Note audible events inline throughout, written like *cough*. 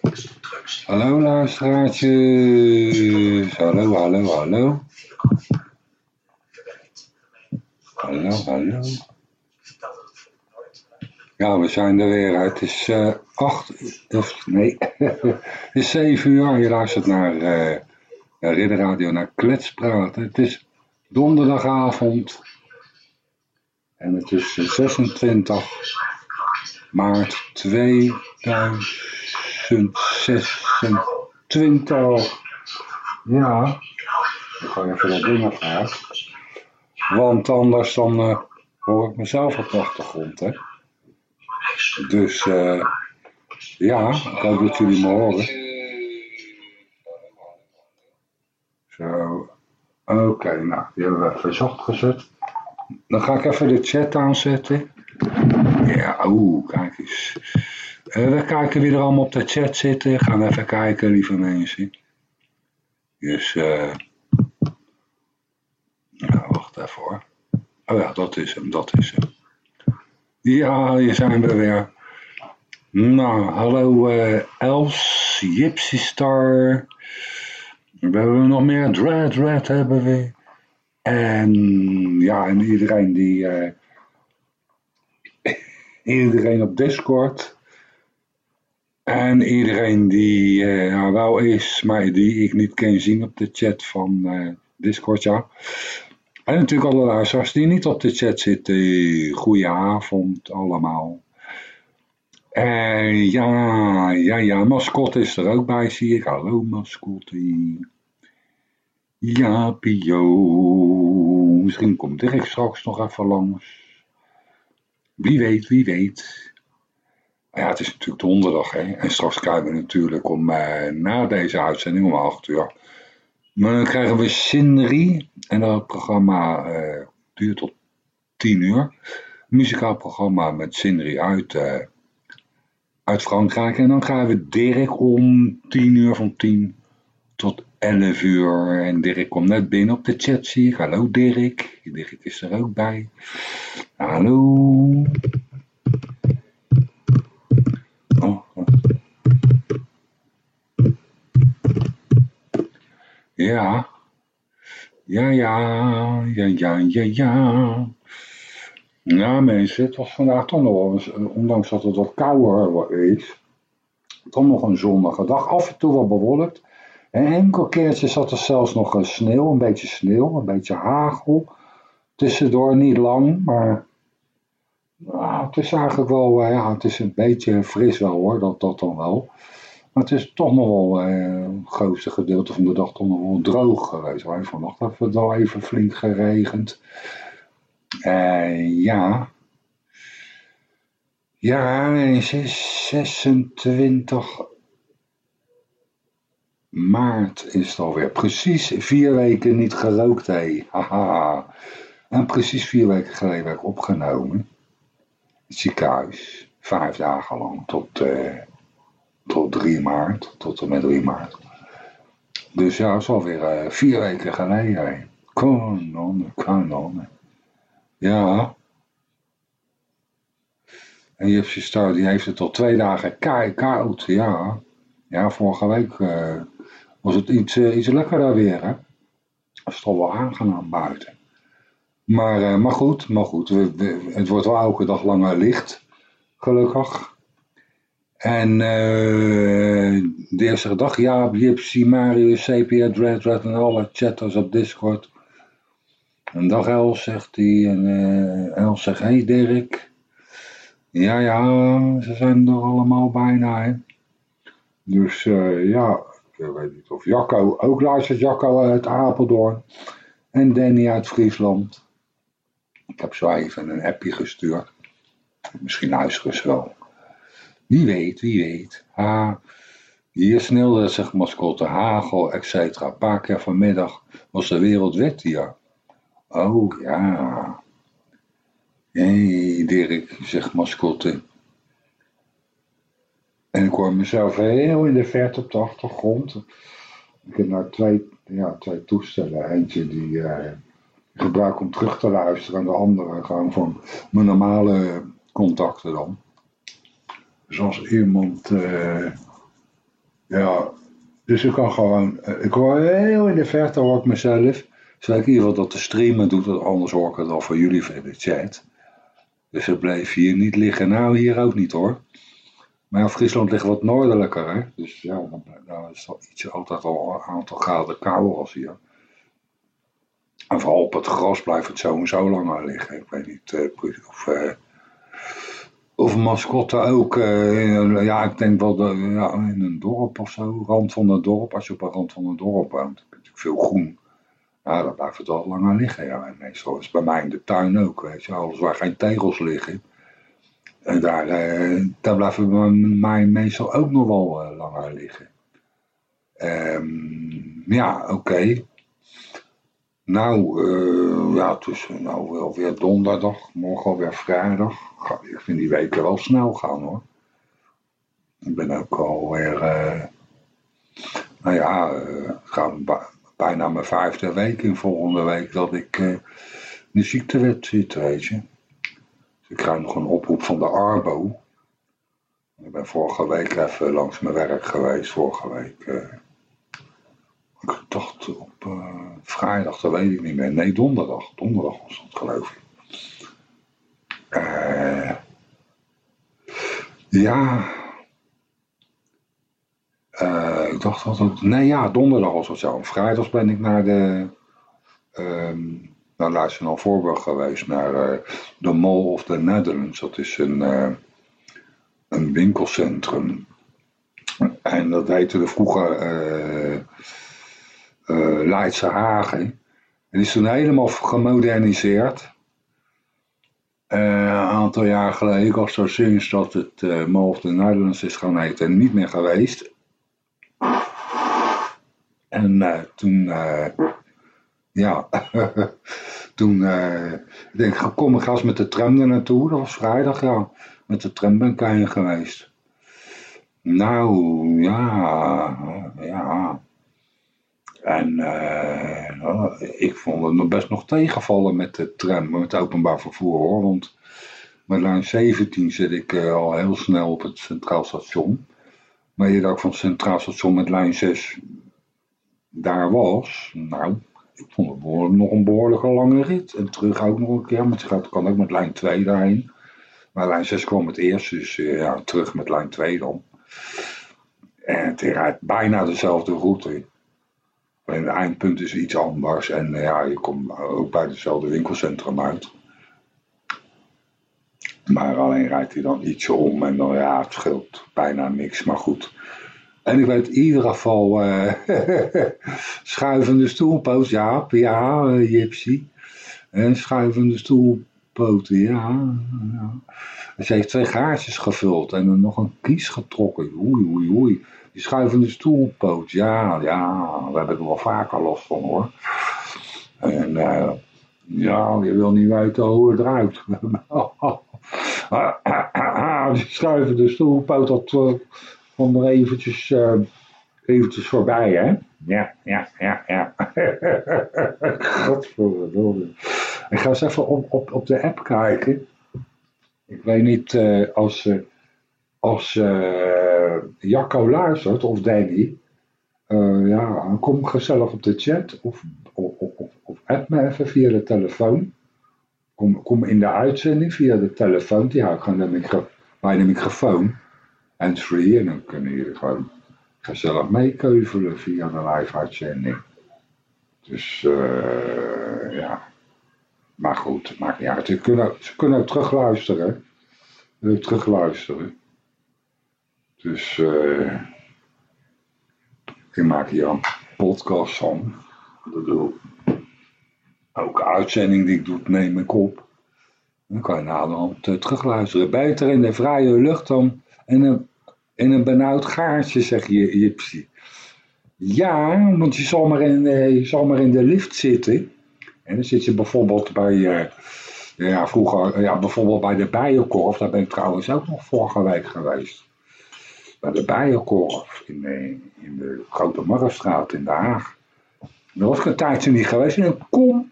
Hallo luisteraartjes. Hallo, hallo, hallo. Hallo, hallo. Ja, we zijn er weer. Het is uh, acht, of nee, *laughs* het is zeven uur. Je luistert naar uh, Ridder Radio, naar Kletspraten. Het is donderdagavond. En het is 26 maart 2026. Ja, ik ga even dat ding afgaan. Want anders dan uh, hoor ik mezelf op de achtergrond, hè. Dus uh, ja, ik hoop dat jullie me horen. Zo. Oké, nou, die hebben we even gezet. Dan ga ik even de chat aanzetten. Ja, oeh, kijk eens. Uh, we kijken wie er allemaal op de chat zitten. Gaan even kijken, lieve mensen. Dus, eh. Uh, wacht even hoor. Oh ja, dat is hem, dat is hem. Ja, hier zijn we weer. Nou, hallo uh, Els, Gypsy Star. We hebben nog meer Dread Red hebben we. En ja, en iedereen die... Uh, *laughs* iedereen op Discord. En iedereen die uh, wel is, maar die ik niet kan zien op de chat van uh, Discord, ja. En natuurlijk alle luisteraars die niet op de chat zitten. Goedenavond allemaal. En ja, ja, ja, mascotte is er ook bij, zie ik. Hallo mascotte. Ja, Pio. Misschien komt Dirk straks nog even langs. Wie weet, wie weet. Ja, het is natuurlijk donderdag, hè. En straks krijgen we natuurlijk om, uh, na deze uitzending om 8 uur... Maar dan krijgen we Cinderie. En dat programma uh, duurt tot 10 uur. Een muzikaal programma met Cinderie uit, uh, uit Frankrijk. En dan gaan we Dirk om 10 uur van 10 tot 11 uur. En Dirk komt net binnen op de chat, zie ik. Hallo Dirk. Dirk is er ook bij. Hallo. Ja. Ja, ja, ja, ja, ja, ja. Mensen, het was vandaag toch nog wel eens, ondanks dat het wat kouder is, toch nog een zonnige dag. Af en toe wat bewolkt. En enkel keertje zat er zelfs nog sneeuw, een beetje sneeuw, een beetje hagel. Tussendoor niet lang, maar nou, het is eigenlijk wel, ja, het is een beetje fris wel hoor, dat, dat dan wel. Maar het is toch nog wel eh, het grootste gedeelte van de dag toch nog wel droog geweest. Waar vannacht heeft het wel even flink geregend. Uh, ja. Ja, het is 26 maart is het alweer. Precies vier weken niet gerookt, hé. Haha. En precies vier weken geleden werd ik opgenomen. Het ziekenhuis. Vijf dagen lang tot... Uh, tot 3 maart, tot en met 3 maart. Dus ja, het is alweer uh, vier weken geleden. Kanon, kanon. Ja. En Jipsy Star, die heeft het al twee dagen koud, ja. Ja, vorige week uh, was het iets, uh, iets lekkerder weer, hè. Het is toch wel aangenaam buiten. Maar, maar goed, maar goed, het wordt wel elke dag langer licht, gelukkig. En uh, de eerste dag, ja, Gypsy, Mario, CPA, Dread, Red en alle chatters op Discord. Een dag Els zegt hij, en uh, Els zegt, hey Dirk. Ja, ja, ze zijn er allemaal bijna, hè. Dus uh, ja, ik weet niet of Jacco, ook luistert Jacco uit Apeldoorn. En Danny uit Friesland. Ik heb zo even een appje gestuurd. Misschien wel. Wie weet, wie weet. Ha, hier sneeuwde zich mascotte, hagel, etc. Een paar keer vanmiddag was de wereld wet hier. Oh ja. Hé, hey, Dirk, zegt mascotte. En ik hoor mezelf heel in de verte op de achtergrond. Ik heb nou twee, ja, twee toestellen. Eentje die ik gebruik om terug te luisteren en de andere gewoon van mijn normale contacten dan. Dus als iemand uh, Ja, dus ik kan gewoon, eh, ik hoor heel in de verte hoor ik mezelf. Zeg ik in ieder geval dat de streamer doet, want anders hoor ik het al van jullie via de chat. Dus het bleef hier niet liggen. Nou, hier ook niet hoor. Maar ja, Friesland ligt wat noordelijker, hè. Dus ja, dan, is het iets, altijd al een aantal graden kouder als hier. En vooral op het gras blijft het zo en zo langer liggen. Ik weet niet uh, of, of mascotten ook. Uh, ja, ik denk wel in een dorp of zo. Rand van het dorp. Als je op een rand van een dorp woont, natuurlijk veel groen. Ja, dan blijft het wel langer liggen. Ja. Meestal is bij mij in de tuin ook. Weet je, alles waar geen tegels liggen. En daar, daar blijven bij mij meestal ook nog wel langer liggen. Um, ja, oké. Nou, uh, ja, tussen nou wel weer donderdag, morgen alweer vrijdag. Ik vind die weken wel snel gaan hoor. Ik ben ook alweer, uh, nou ja, uh, ga bijna mijn vijfde week in volgende week dat ik in de ziektewet zit, weet je. Dus ik krijg nog een oproep van de Arbo. Ik ben vorige week even langs mijn werk geweest, vorige week. Ik dacht op uh, vrijdag, dat weet ik niet meer. Nee, donderdag. Donderdag was dat geloof ik. Uh, ja. Uh, ik dacht dat het... Nee, ja, donderdag was het zo. Vrijdag ben ik naar de... Um, naar Nationaal Voorburg geweest. Naar de Mall of the Netherlands. Dat is een, een winkelcentrum. En dat heette de vroeger Leidse Hagen. En is toen helemaal gemoderniseerd. Uh, een aantal jaar geleden, ik was zo sinds dat het uh, Mall of the is gaan heten, niet meer geweest. En toen, ja, *laughs* toen, ik denk kom ik eens met de tram er naartoe. Dat was vrijdag, ja. Met de tram ben ik heen geweest. Nou, ja, ja. En uh, ik vond het nog best nog tegenvallen met de tram, met het openbaar vervoer hoor. Want met lijn 17 zit ik uh, al heel snel op het Centraal Station. Maar je ook van Centraal Station met lijn 6 daar was. Nou, ik vond het nog een behoorlijke lange rit. En terug ook nog een keer, want je kan ook met lijn 2 daarheen. Maar lijn 6 kwam het eerst, dus uh, ja, terug met lijn 2 dan. En het rijdt bijna dezelfde route. En het eindpunt is iets anders. En eh, ja, je komt ook bij hetzelfde winkelcentrum uit. Maar alleen rijdt hij dan ietsje om en dan ja, het scheelt bijna niks, maar goed. En ik weet in ieder geval uh, *laughs* schuivende stoelpoot, ja, ja, uh, Gypsy. En schuivende stoelpoten, ja, ja. Ze heeft twee gaatjes gevuld en dan nog een kies getrokken. Oei, oei, oei. Die schuivende stoelpoot, ja, ja, daar heb ik wel vaker last van hoor. En uh, ja, je wil niet weten hoe het ruikt. *laughs* *clears throat* die schuivende stoelpoot, dat uh, kwam er eventjes, uh, eventjes voorbij, hè? Ja, ja, ja, ja. *laughs* Godverdomme. Ik ga eens even op, op, op de app kijken. Ik weet niet als, als uh, Jacco luistert of Danny. Uh, ja, kom gezellig op de chat of, of, of, of app me even via de telefoon. Kom, kom in de uitzending via de telefoon. Die hou ik gewoon bij de microfoon. En free. En dan kunnen jullie gewoon gezellig meekeuvelen via de live uitzending. Dus uh, ja. Maar goed, maakt niet uit. Ze kunnen, ze kunnen terugluisteren. Terugluisteren. Dus uh, ik maak hier een podcast van. Dat bedoel, ook uitzending die ik doe, neem ik op. Dan kan je naderhand uh, terugluisteren. Beter in de vrije lucht dan in een, in een benauwd gaartje, zeg je, Jipsy. Ja, want je zal maar in, je zal in de lift zitten. En dan zit je bijvoorbeeld bij, uh, ja, vroeger, ja, bijvoorbeeld bij de Bijenkorf. Daar ben ik trouwens ook nog vorige week geweest bij de Bijenkorf in de, in de Grote Marktstraat in Den Haag. Daar was ik een tijdje niet geweest en kom,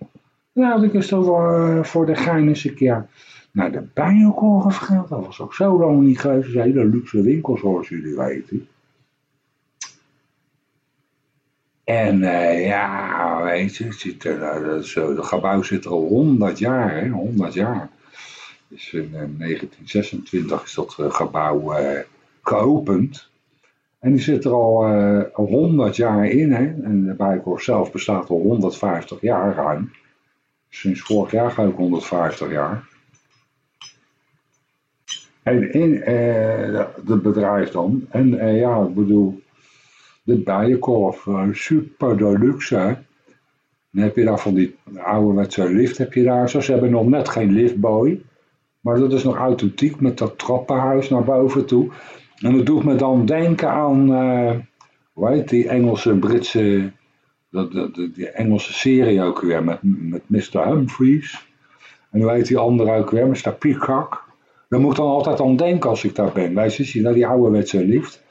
laat ik eens voor, uh, voor de gein eens een keer naar de Bijenkorf gaan. Dat was ook zo lang niet geweest. Dat hele luxe winkels zoals jullie weten. En uh, ja, weet je, het ziet er, uh, gebouw zit er al 100 jaar, hè, 100 jaar. Dus in 1926 is dat gebouw geopend. En die zit er al, al 100 jaar in, hè. En de Bijenkorf zelf bestaat al 150 jaar ruim. Sinds vorig jaar ga ik 150 jaar. En in het bedrijf dan. En uh, ja, ik bedoel, de bijenkorf, super deluxe. Dan heb je daar van die ouderwetse lift, heb je daar zo. Ze hebben nog net geen liftboy. Maar dat is nog authentiek met dat trappenhuis naar boven toe. En dat doet me dan denken aan, hoe heet die Engelse, Britse, dat, die Engelse serie ook weer met, met Mr. Humphries. En hoe heet die andere ook weer, Mr. Peacock. Daar moet ik dan altijd aan denken als ik daar ben. Wij zien naar die ouderwetse lift.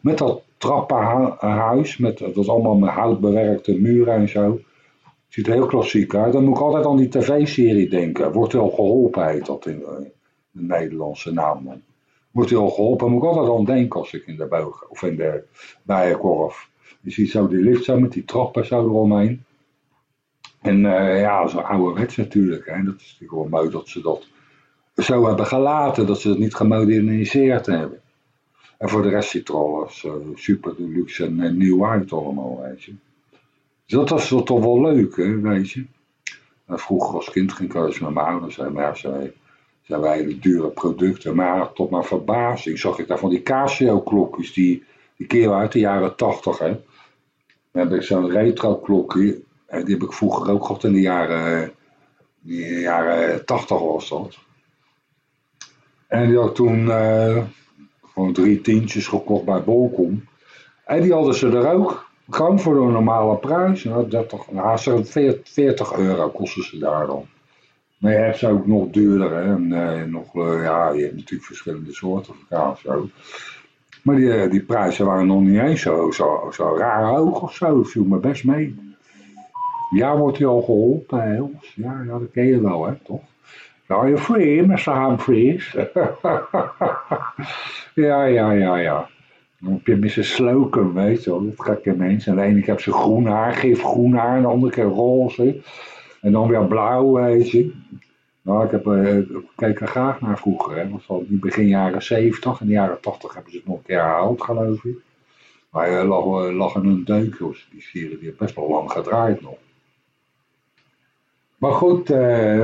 Met dat trappenhuis, met, dat is allemaal met hout bewerkte muren en zo. Ziet er heel klassiek uit. Dan moet ik altijd aan die tv-serie denken. Wordt wel geholpen, heet dat in de, Nederlandse naam Wordt wel geholpen, moet ik altijd aan denken als ik in de of in de bijenkorf. Je ziet zo die lift zo met die trappen zo eromheen. En uh, ja, zo ouderwets natuurlijk. Hè. Dat is natuurlijk wel mooi dat ze dat zo hebben gelaten, dat ze het niet gemoderniseerd hebben. En voor de rest ziet het alles uh, super deluxe en, en nieuw uit allemaal, weet je. Dus dat was toch wel leuk, hè, weet je. Vroeger als kind ging ik eens met mijn ouders maar zei, zijn wij de dure producten. Maar tot mijn verbazing zag ik daar van die Casio-klokjes, die, die keer uit de jaren tachtig. Dan heb ik zo'n retro-klokje, die heb ik vroeger ook gehad in de jaren, de jaren tachtig was dat. En die had toen uh, gewoon drie tientjes gekocht bij Bolcom. En die hadden ze er ook. Gewoon voor een normale prijs. Nou, 30, nou, 40 euro kosten ze daar dan. Maar je hebt ze ook nog duurder. Hè? En, uh, nog, uh, ja, je hebt natuurlijk verschillende soorten kaas. Zo. Maar die, die prijzen waren nog niet eens zo, zo, zo raar hoog of zo. Viel me best mee. Ja, wordt hij al geholpen, hè? Ja, ja, dat ken je wel, hè, toch? Are you free, Mr. Humphries? ja, ja, ja, ja. Dan heb je Mrs. Slocum, weet je wel. Dat gekke mensen. En de ene keer heb ze groen haar, gif groen haar. En de andere keer roze. En dan weer blauw. Nou, ik heb uh, keek er graag naar vroeger. Hè. Want in begin jaren 70 en de jaren 80 hebben ze het nog een keer herhaald, geloof ik. Maar uh, lag, uh, lag een deuk, Die serie die best wel lang gedraaid nog. Maar goed,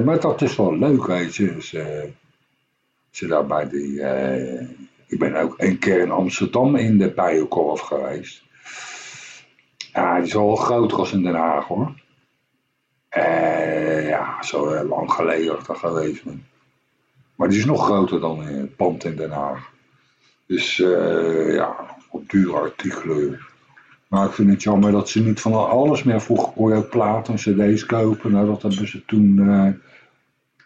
maar dat is wel leuk, weet je. Dus, ze die, ik ben ook een keer in Amsterdam in de Bijenkorf geweest. Ja, die is wel groter als in Den Haag hoor. Ja, zo lang geleden dat geweest ben. Maar die is nog groter dan in het pand in Den Haag. Dus ja, op dure artikelen maar ik vind het jammer dat ze niet van alles meer vroeger kon je platen en cd's kopen. Nou, dat hebben ze toen op een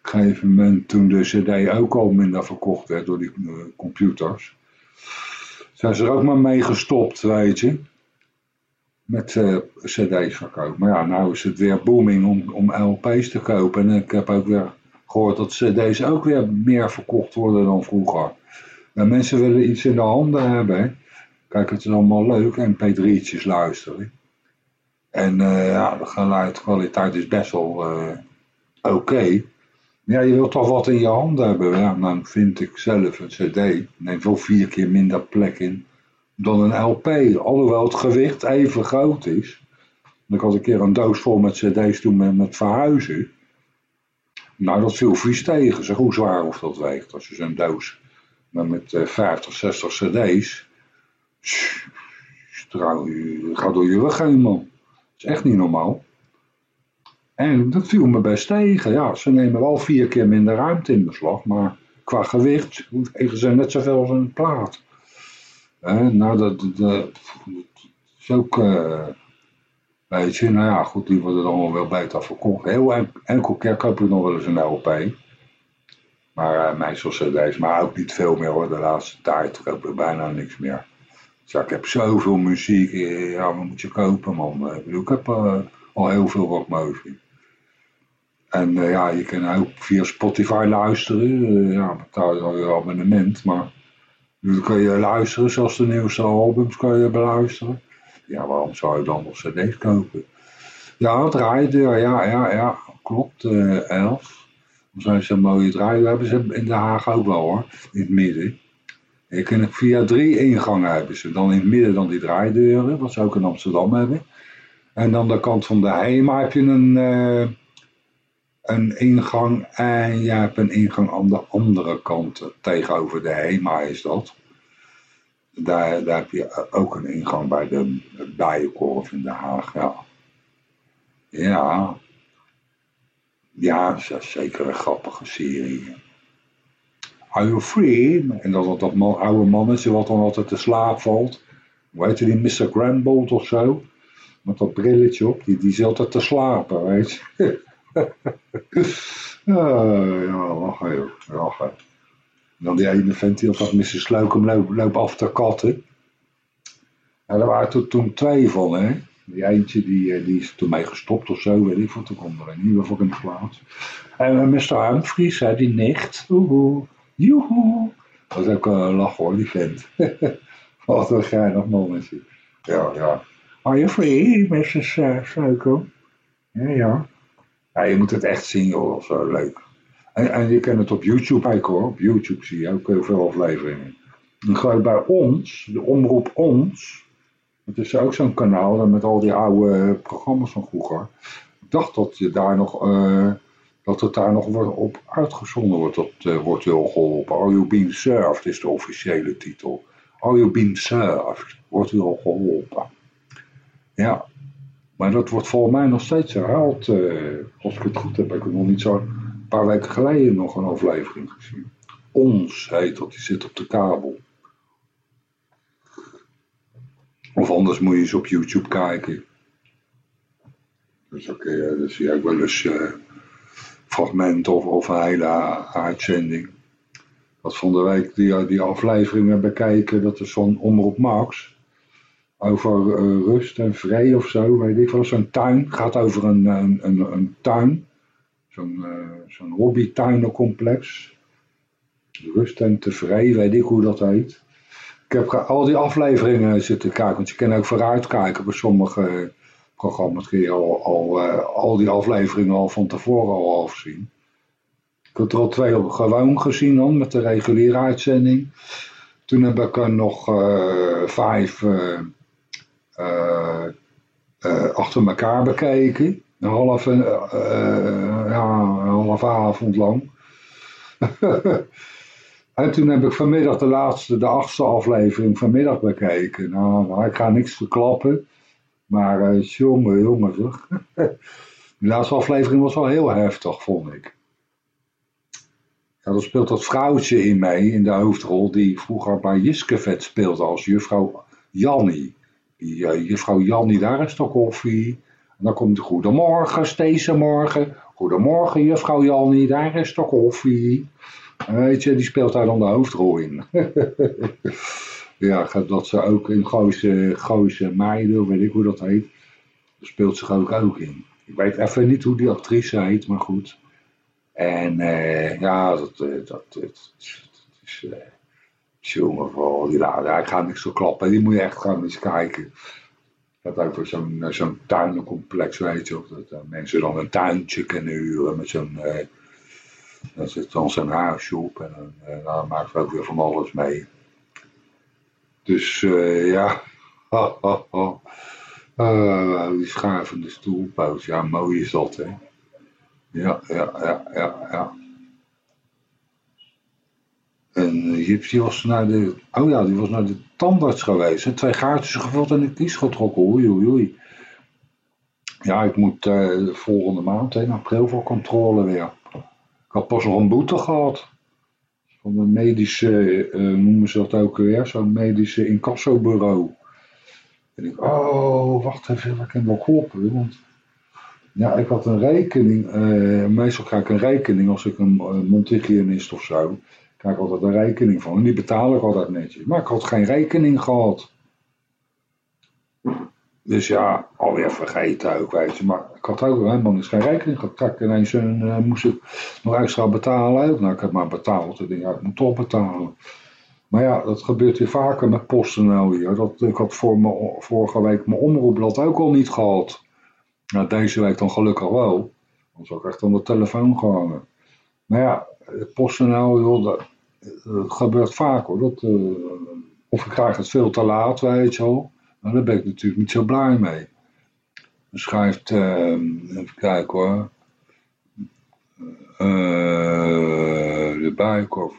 gegeven moment, toen de cd ook al minder verkocht werd door die computers. Zijn ze er ook maar mee gestopt, weet je. Met uh, cd's verkopen. Maar ja, nou is het weer booming om, om LP's te kopen. En ik heb ook weer gehoord dat cd's ook weer meer verkocht worden dan vroeger. En mensen willen iets in de handen hebben, Kijk, het is allemaal leuk, mp3'tjes luisteren. En uh, ja, de geluidkwaliteit is best wel uh, oké. Ja, je wilt toch wat in je handen hebben. Ja, dan vind ik zelf een cd. Neemt wel vier keer minder plek in dan een LP. Alhoewel het gewicht even groot is. Ik had een keer een doos vol met cd's toen met, met verhuizen. Nou, dat viel vies tegen. Zeg, hoe zwaar of dat weegt. Als je zo'n doos met, met 50, 60 cd's je gaat door je rug heen, man. Dat is echt niet normaal. En dat viel me best tegen. Ja, ze nemen wel vier keer minder ruimte in beslag, maar qua gewicht wegen ze net zoveel als een plaat. Nou, dat, dat, is ook, weet je, nou ja, goed, die worden dan wel beter verkocht. Heel enkel keer koop ik nog wel eens een LP. Maar uh, meestal cd's, maar ook niet veel meer hoor. De laatste tijd koop ik bijna niks meer. Ja, ik heb zoveel muziek, eh, ja, wat moet je kopen man? Ik, bedoel, ik heb al heel veel mogelijk. En ja, je kan ook via Spotify luisteren. Ja, betaal je al je abonnement, maar dan kan je luisteren, zoals de nieuwste albums kan je beluisteren. Ja, waarom zou je dan nog cd's kopen? Ja, draaideur, ja, ja, ja, klopt, uh, Els. Dan zijn ze een mooie draaideur, hebben ze in Den Haag ook wel hoor, in het midden. Je kunt via drie ingangen hebben ze. Dan in het midden dan die draaideuren, wat ze ook in Amsterdam hebben. En dan de kant van de HEMA heb je een, uh, een ingang. En je hebt een ingang aan de andere kant. Tegenover de HEMA is dat. Daar, daar heb je ook een ingang bij de Bijenkorf in Den Haag. Ja. Ja. Dat is zeker een grappige serie. Are you free? En dat dat man, oude mannetje wat dan altijd te slaap valt. Hoe heet die, Mr. Grandbolt of zo? Met dat brilletje op, die, die zit altijd te slapen, weet je. *laughs* uh, *laughs* ja, lachen joh, lachen. En dan die ene vent die altijd Mr. Sleukum loopt loop af te katten. En er waren toen, toen twee van, hè. Die eentje die, eh, die is toen mee gestopt of zo, weet ik wat. Toen kwam er een nieuwe voor in de plaats. En uh, Mr. Humphries, hè, die nicht. Oeh, joehoe. Dat is ook een lach hoor, die vent. *laughs* wat een geinig mannetje. Ja, ja. Are you free, Mrs. Sleukum? Ja, ja. Ja, je moet het echt zien, joh. Is wel leuk. En, en, je kan het op YouTube kijken, hoor. Op YouTube zie je ook heel veel afleveringen. En geloof bij ons, de omroep Ons, het is ook zo'n kanaal met al die oude programma's van vroeger. Ik dacht dat, je daar nog, uh, dat het daar nog op uitgezonden wordt. Dat uh, wordt heel geholpen. Are You Being Served is de officiële titel. Are You Being Served wordt heel geholpen. Ja, maar dat wordt volgens mij nog steeds herhaald. Uh, als ik het goed heb, heb ik nog niet zo een paar weken geleden nog een aflevering gezien. Ons heet dat, die zit op de kabel. Of anders moet je eens op YouTube kijken. Dus, okay, dan zie je wel eens uh, fragmenten of, of een hele uitzending. Dat van de week die, die afleveringen bekijken, dat is zo'n Omroep Max. Over uh, rust en vrij of zo, weet ik wel. Zo'n tuin, gaat over een, een, een, een tuin. Zo'n uh, zo'n hobbytuinencomplex. Rust en tevreden, weet ik hoe dat heet. Ik heb al die afleveringen zitten kijken, want je kan ook vooruitkijken. Bij sommige programma's kun je al, al, al die afleveringen al van tevoren al afzien. Ik heb er al twee op gewoon gezien dan, met de reguliere uitzending. Toen heb ik er nog vijf achter elkaar bekeken. Een half, ja, een half avond lang. *laughs* En toen heb ik vanmiddag de laatste, de achtste aflevering vanmiddag bekeken. Nou, ik ga niks verklappen. Maar uh, jongen, jongen zeg. *laughs* De laatste aflevering was wel heel heftig, vond ik. Ja, dan speelt dat vrouwtje in mee, in de hoofdrol, die vroeger bij Jiskevet speelde als juffrouw Jannie. Uh, juffrouw Jannie, daar is toch koffie. En dan komt de goedemorgen, deze morgen. Goedemorgen, juffrouw Jannie, daar is toch koffie. Weet je, die speelt daar dan de hoofdrol in. *laughs* ja, dat ze ook in Gooise, Gooise Meiden, weet ik hoe dat heet, speelt zich ook ook in. Ik weet even niet hoe die actrice heet, maar goed. En uh, ja, dat, dat, dat, dat is... jongen, vooral, die, nou, ik ga niks zo klappen, die moet je echt gaan eens kijken. Dat over zo'n zo'n tuinencomplex, weet je, of dat uh, mensen dan een tuintje kunnen huren met zo'n dan zit dan zijn huisje op en dan, en dan maakt we ook weer van alles mee. Dus uh, ja. Uh, *laughs* die schuivende stoelpoot, ja, mooi is dat, hè. Ja, ja, ja, ja, ja. En Gypsy was naar de, oh ja, die was naar de tandarts geweest. Twee gaatjes gevuld en een kies getrokken, oei, oei, oei. Ja, ik moet uh, volgende maand in april voor controle weer. Ik had pas nog een boete gehad. Van een medische, uh, noemen ze dat ook weer, zo'n medische incassobureau. En ik, oh, wacht even, ik kan wel kloppen. Want ja, ik had een rekening, uh, meestal krijg ik een rekening als ik een, een mondhygiënist of zo. Krijg ik altijd een rekening van en die betaal ik altijd netjes. Maar ik had geen rekening gehad. Dus ja, alweer vergeten ook, weet je. Maar ik had ook helemaal niks geen rekening gehad. Ineens uh, moest ik nog extra betalen. Nou, ik heb maar betaald. Ik denk, ja, ik moet toch betalen. Maar ja, dat gebeurt weer vaker met PostNL hier. Dat, ik had vorige week mijn omroepblad ook al niet gehad. Nou, deze week dan gelukkig wel. Dan zou ik echt aan de telefoon gehangen. Maar ja, PostNL, joh, dat, dat gebeurt vaak hoor. Dat, uh, of ik krijg het veel te laat, weet je wel. Nou, daar ben ik natuurlijk niet zo blij mee. Schrijft, uh, even kijken hoor. Uh, de Bijenkorf.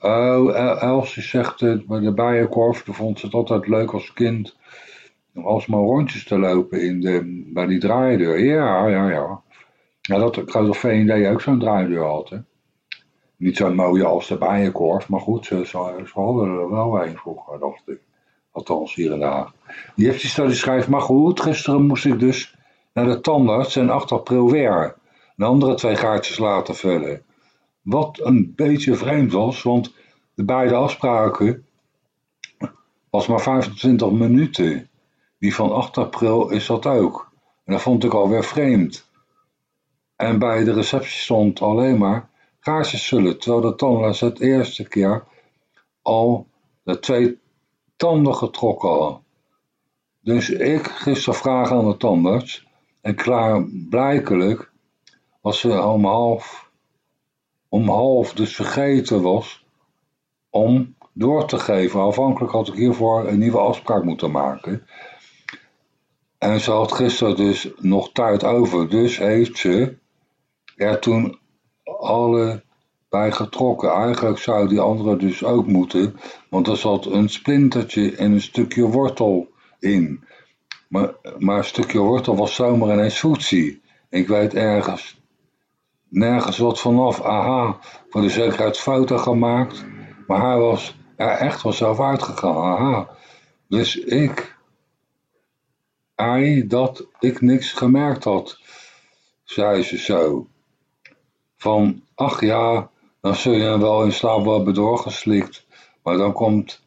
Oh, Elsie zegt bij de Bijenkorf. Vond ze het altijd leuk als kind. Om alsmaar rondjes te lopen in de, bij die draaideur. Ja, ja, ja. Ja, dat, ik VND ook zo'n draaideur had. Niet zo'n mooie als de Bijenkorf. Maar goed, ze, hadden er wel een vroeger, dacht ik. Althans, hier en daar. Die heeft die schrijft, maar goed, gisteren moest ik dus naar de tandarts en 8 april weer de andere twee gaatjes laten vullen. Wat een beetje vreemd was, want de beide afspraken was maar 25 minuten. Die van 8 april is dat ook. En dat vond ik alweer vreemd. En bij de receptie stond alleen maar gaatjes zullen, terwijl de tandarts het eerste keer al de twee tanden getrokken had. Dus ik gisteren vragen aan de tandarts en klaarblijkelijk was ze om half, om half dus vergeten was om door te geven. Afhankelijk had ik hiervoor een nieuwe afspraak moeten maken. En ze had gisteren dus nog tijd over, dus heeft ze er toen alle bij getrokken. Eigenlijk zou die andere dus ook moeten, want er zat een splintertje en een stukje wortel in. Maar, maar een stukje wortel was zomaar ineens voetzie. Ik weet ergens nergens wat vanaf. Aha, voor de zekerheid fouten gemaakt. Maar hij was er echt vanzelf uitgegaan. Aha. Dus ik, hij, dat ik niks gemerkt had, zei ze zo. Van, ach ja, dan zul je hem wel in slaap hebben doorgeslikt. Maar dan komt,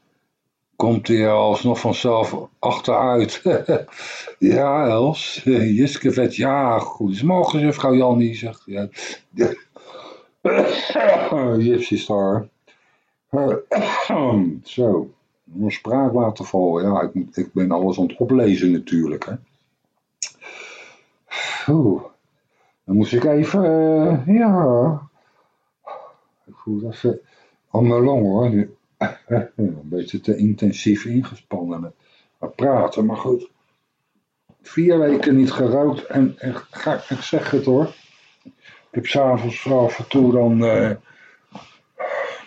komt hij er alsnog vanzelf achteruit. *laughs* ja, Els, *laughs* Jiske vet, ja, goedemorgen, juffrouw Jannie, zegt ja. *coughs* Gypsy Star. *coughs* Zo, een spraakwaterval. Ja, ik, ik ben alles aan het oplezen natuurlijk. Hè. Oeh. Dan moest ik even, uh, ja, ik voel dat ze aan mijn long hoor. *laughs* een beetje te intensief ingespannen met, praten, maar goed. Vier weken niet gerookt en, ga, ik zeg het hoor. Ik heb s'avonds af en toe dan uh,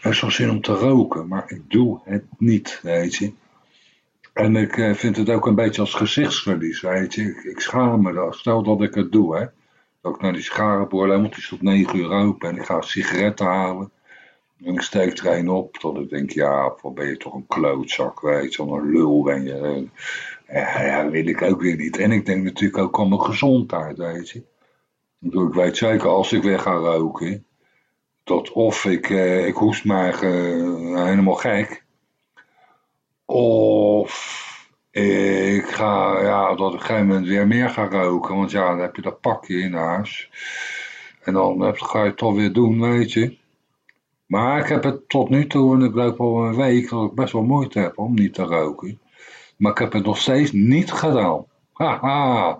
best wel zin om te roken, maar ik doe het niet, weet je. En ik uh, vind het ook een beetje als gezichtsverlies, weet je. Ik, ik schaam me dat, stel dat ik het doe, hè. Dat ik naar die scharenboor, moet is tot negen uur open en ik ga sigaretten halen. En ik steek er een op, tot ik denk, ja, wat ben je toch een klootzak, weet je, een lul ben je. Ja, ja, weet ik ook weer niet. En ik denk natuurlijk ook aan mijn gezondheid, weet je. Ik weet zeker, als ik weer ga roken, dat of ik, eh, ik hoest maar eh, helemaal gek, of ik ga, ja, dat op een gegeven moment weer meer ga roken, want ja, dan heb je dat pakje in huis. En dan ga je het toch weer doen, weet je. Maar ik heb het tot nu toe, en ik loop al een week, dat ik best wel moeite heb om niet te roken. Maar ik heb het nog steeds niet gedaan. Haha,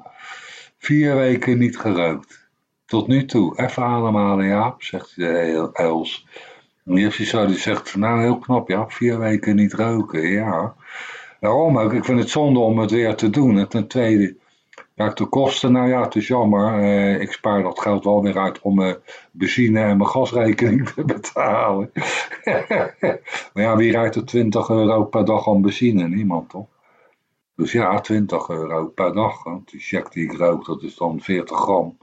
vier weken niet gerookt. Tot nu toe, even ademhalen, ja, zegt de Els. En Jeffy zo, die zegt, nou heel knap, ja, vier weken niet roken, ja. Waarom ook? Ik vind het zonde om het weer te doen. En ten tweede, Kijk, de kosten, nou ja, het is jammer. Eh, ik spaar dat geld wel weer uit om mijn benzine en mijn gasrekening *laughs* te betalen. *laughs* maar ja, wie rijdt er 20 euro per dag aan benzine? Niemand, toch? Dus ja, 20 euro per dag. Want die check die ik rook, dat is dan 40 gram.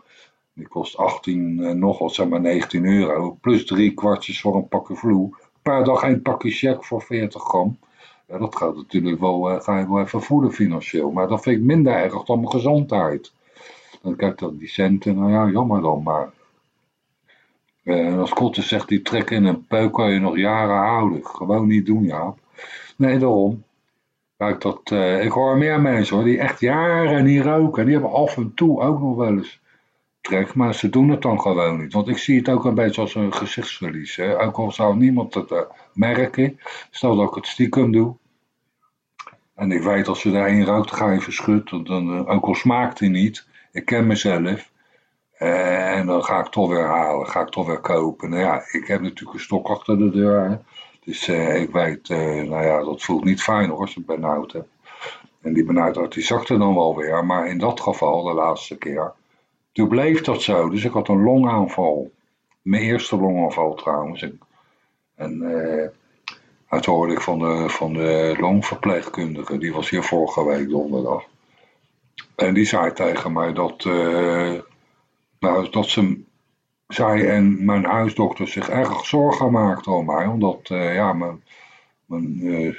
Die kost 18, eh, nog wat, zeg maar 19 euro. Plus drie kwartjes voor een pakje vloe. Per dag één pakje check voor 40 gram. Ja, dat gaat natuurlijk wel, uh, ga je wel even voelen financieel. Maar dat vind ik minder erg dan mijn gezondheid. Dan kijk dat die centen, nou ja, jammer dan. Maar uh, als Kotte zegt, die trek in een peuk kan je nog jaren houden. Gewoon niet doen, ja. Nee, daarom. Kijk, dat, uh, ik hoor meer mensen hoor, die echt jaren niet roken. Die hebben af en toe ook nog wel eens maar ze doen het dan gewoon niet. Want ik zie het ook een beetje als een gezichtsverlies. Hè? Ook al zou niemand het uh, merken, stel dat ik het stiekem doe. En ik weet als er één rookt, ga je verschut. Dan, uh, ook al smaakt hij niet, ik ken mezelf. En dan ga ik toch weer halen, ga ik toch weer kopen. Nou ja, ik heb natuurlijk een stok achter de deur. Hè? Dus ik weet, nou ja, dat voelt niet fijn hoor, als ik benauwd heb. En die benauwdheid die er dan wel weer. Maar in dat geval, de laatste keer, toen bleef dat zo. Dus ik had een longaanval. Mijn eerste longaanval trouwens. En, en uh, toen hoorde ik van de, van de longverpleegkundige. Die was hier vorige week donderdag. En die zei tegen mij dat, uh, nou, dat ze zij en mijn huisdokter zich erg zorgen maakten om mij. Omdat uh, ja, mijn, mijn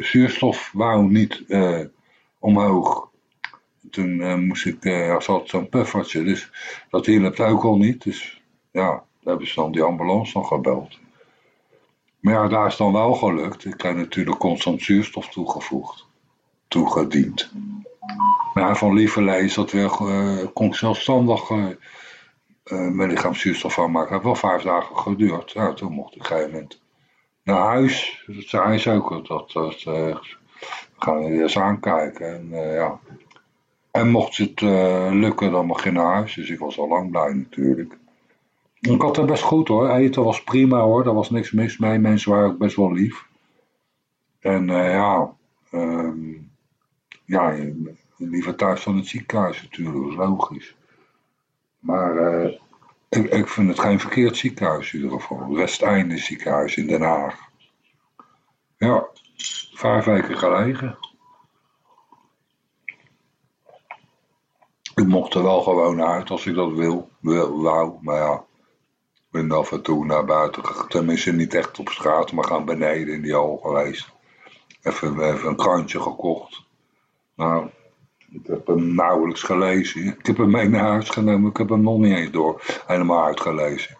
zuurstof wou niet omhoog. Toen uh, moest ik, uh, had zo'n puffertje, dus dat hielp ook al niet. Dus ja, daar hebben ze dan die ambulance nog gebeld. Maar ja, daar is dan wel gelukt. Ik krijg natuurlijk constant zuurstof toegevoegd, toegediend. Maar van lieverlee is dat weer, uh, kon ik zelfstandig uh, lichaam zuurstof aanmaken. Het heeft wel vijf dagen geduurd. Ja, toen mocht ik op een gegeven naar huis. Dat zei ze ook, dat, dat gaan we eens aankijken. En, uh, ja. En mocht het uh, lukken, dan mag je naar huis. Dus ik was al lang blij natuurlijk. Ik had het best goed hoor. Eten was prima hoor. Daar was niks mis mee. Mensen waren ook best wel lief. En uh, ja, um, ja, liever thuis dan het ziekenhuis natuurlijk. Dat is logisch. Maar ik, ik vind het geen verkeerd ziekenhuis in ieder geval. Westeinde ziekenhuis in Den Haag. Ja, vijf weken gelegen. Ik mocht er wel gewoon uit als ik dat wil, wou, maar ja. Ik ben af en toe naar buiten tenminste niet echt op straat, maar gaan beneden in die hal geweest. Even, even een krantje gekocht. Nou, ik heb hem nauwelijks gelezen. Ik heb hem mee naar huis genomen, ik heb hem nog niet eens door helemaal uitgelezen.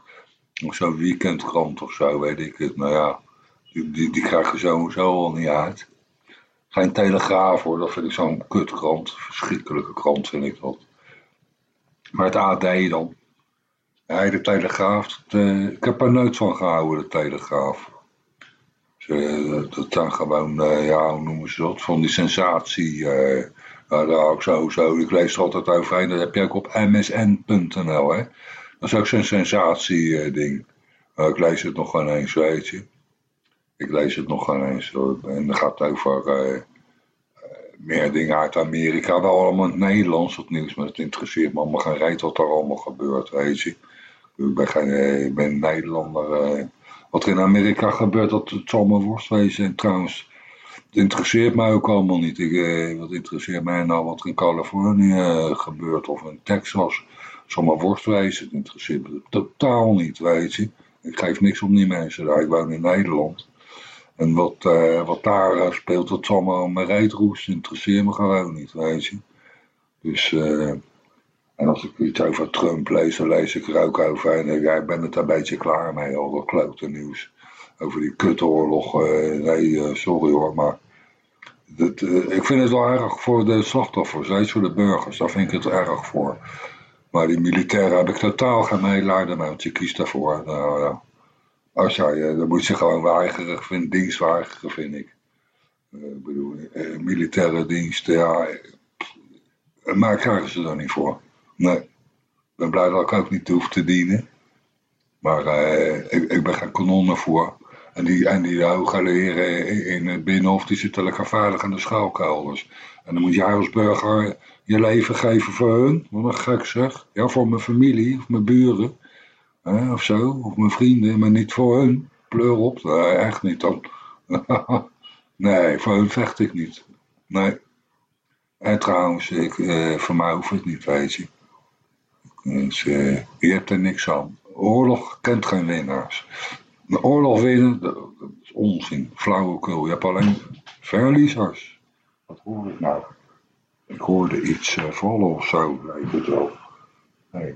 Of zo'n weekendkrant of zo, weet ik het. Nou ja, die, die, die krijg je sowieso al niet uit. Geen telegraaf hoor, dat vind ik zo'n kutkrant. Verschrikkelijke krant vind ik dat. Maar het AD dan. Ja, de Telegraaf. De, ik heb er nooit van gehouden, de Telegraaf. Ze, dat zijn gewoon, uh, ja, hoe noemen ze dat? Van die sensatie. Nou, daar ook zo, zo. Ik lees er altijd overheen. Dat heb je ook op msn.nl. Dat is ook zo'n sensatie-ding. Uh, ik lees het nog gewoon eens, weet je. Ik lees het nog gewoon eens. En dat gaat over uh, meer dingen uit Amerika. Wel allemaal in het Nederlands, het nieuws. Maar het interesseert me allemaal geen reet wat er allemaal gebeurt, weet je. Ik ben, geen, ik ben Nederlander. Uh, wat er in Amerika gebeurt, dat het zal me worst wezen. En trouwens, het interesseert mij ook allemaal niet. Ik, uh, wat interesseert mij nou wat er in Californië gebeurt of in Texas? Het zal. Het interesseert me totaal niet, weet je. Ik geef niks om die mensen daar. Ik woon in Nederland. En wat, uh, wat daar uh, speelt, dat zal me mijn reet roesten. Interesseert me gewoon niet, weet je. Dus, uh, en als ik iets over Trump lees, dan lees ik er ook over. En ja, ik ben het een beetje klaar mee, al dat klote nieuws. Over die kutoorlog. nee, sorry hoor, maar... Dat, ik vind het wel erg voor de slachtoffers, weet voor de burgers. Daar vind ik het erg voor. Maar die militairen heb ik totaal geen medelijden mee, want je kiest daarvoor. Nou, ja. Als jij, dan moet je gewoon weigeren, vind, dienst vind ik. Ik bedoel, uh, militaire dienst, ja, maar krijgen ze er niet voor. Nee, ik ben blij dat ik ook niet hoef te dienen. Maar ik, ik, ben geen kanon voor. En die, en die hoge leren in het binnenhof, die zitten lekker veilig in de schuilkelders. En dan moet jij als burger je leven geven voor hun. Wat een gek zeg. Ja, voor mijn familie of mijn buren of zo, of mijn vrienden, maar niet voor hun. Pleur op, nee, echt niet dan. *laughs* nee, voor hun vecht ik niet. Nee. En trouwens, ik, eh, voor mij hoeft het niet, weet je. Dus uh, je hebt er niks aan. Oorlog kent geen winnaars. De oorlog winnen, dat, is onzin, flauwekul. Je hebt alleen verliezers. Wat hoor ik nou? Ik hoorde iets uh, vallen of zo, lijkt het wel. Nee.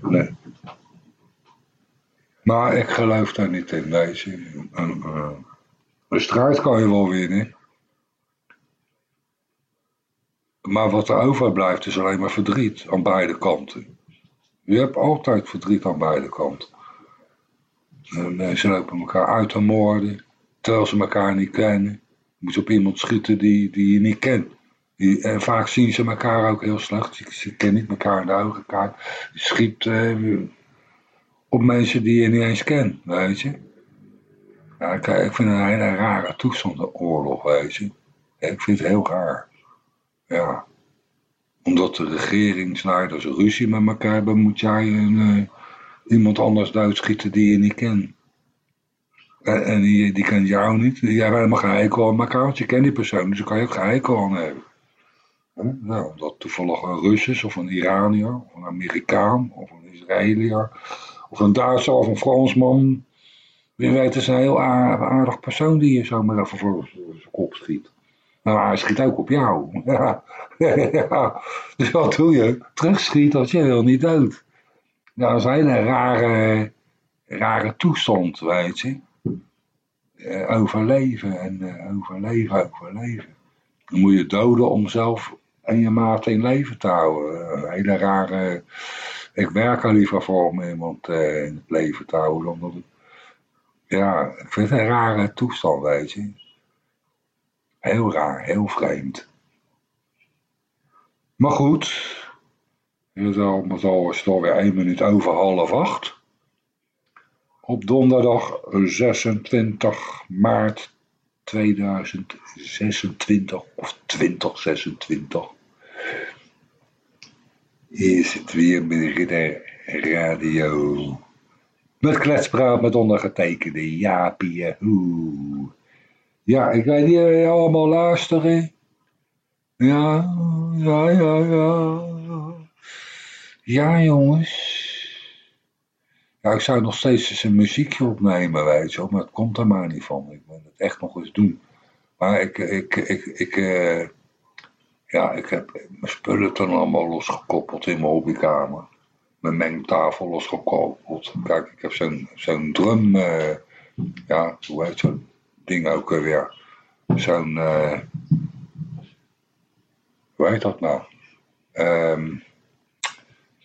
Nee. Maar ik geloof daar niet in. deze. een, een, een strijd kan je wel winnen. Maar wat er overblijft is alleen maar verdriet aan beide kanten. Je hebt altijd verdriet aan beide kanten. En ze lopen elkaar uit te moorden, terwijl ze elkaar niet kennen. Je moet op iemand schieten die, die je niet kent. en vaak zien ze elkaar ook heel slecht. Ze, kennen niet elkaar in de ogen. Je schiet eh, op mensen die je niet eens kent, weet je. Ja, ik, ik vind het een hele rare toestand, de oorlog, weet je. ik vind het heel raar. Ja. Omdat de regeringsleiders ruzie met elkaar hebben, moet jij een, uh, iemand anders doodschieten die je niet kent. En, en die, die kent jou niet. Jij hebt helemaal geen aan elkaar, want je kent die persoon, dus dan kan je ook geen aan hebben. Nou, omdat toevallig een Rus is, of een Iranier, of een Amerikaan, of een Israëliër, of een Duitser, of een Fransman. Wie weet is een heel aardig persoon die je zo maar even voor zijn kop schiet. Nou, hij schiet ook op jou. *laughs* Ja. ja. Dus wat doe je? Terugschiet als je wil niet dood. Nou, dat is een hele rare, rare toestand, weet je. Uh, overleven en uh, overleven, overleven. Dan moet je doden om zelf en je maat in leven te houden. Een hele rare... Ik werk er liever voor om iemand uh, in het leven te houden. Omdat het, ja, ik vind het een rare toestand, weet je. Heel raar, heel vreemd. Maar goed, het al is alweer 1 minuut over half acht. Op donderdag 26 maart 2026 of 2026 is het weer de Radio. Met kletspraat met ondergetekende Jaapie Hoe. Ja, ik weet niet jullie allemaal luisteren. Ja, ja, ja, ja. Ja, jongens. Ja, ik zou nog steeds eens een muziekje opnemen, weet je. Maar het komt er maar niet van. Ik moet het echt nog eens doen. Maar ik, ik, ik, ik, uh, ja, ik heb mijn spullen allemaal losgekoppeld in mijn hobbykamer. Mijn mengtafel losgekoppeld. Kijk, ik heb zo'n zo'n drum, uh, ja, hoe heet zo'n ding ook weer. Zo'n, uh, hoe heet dat nou? Um,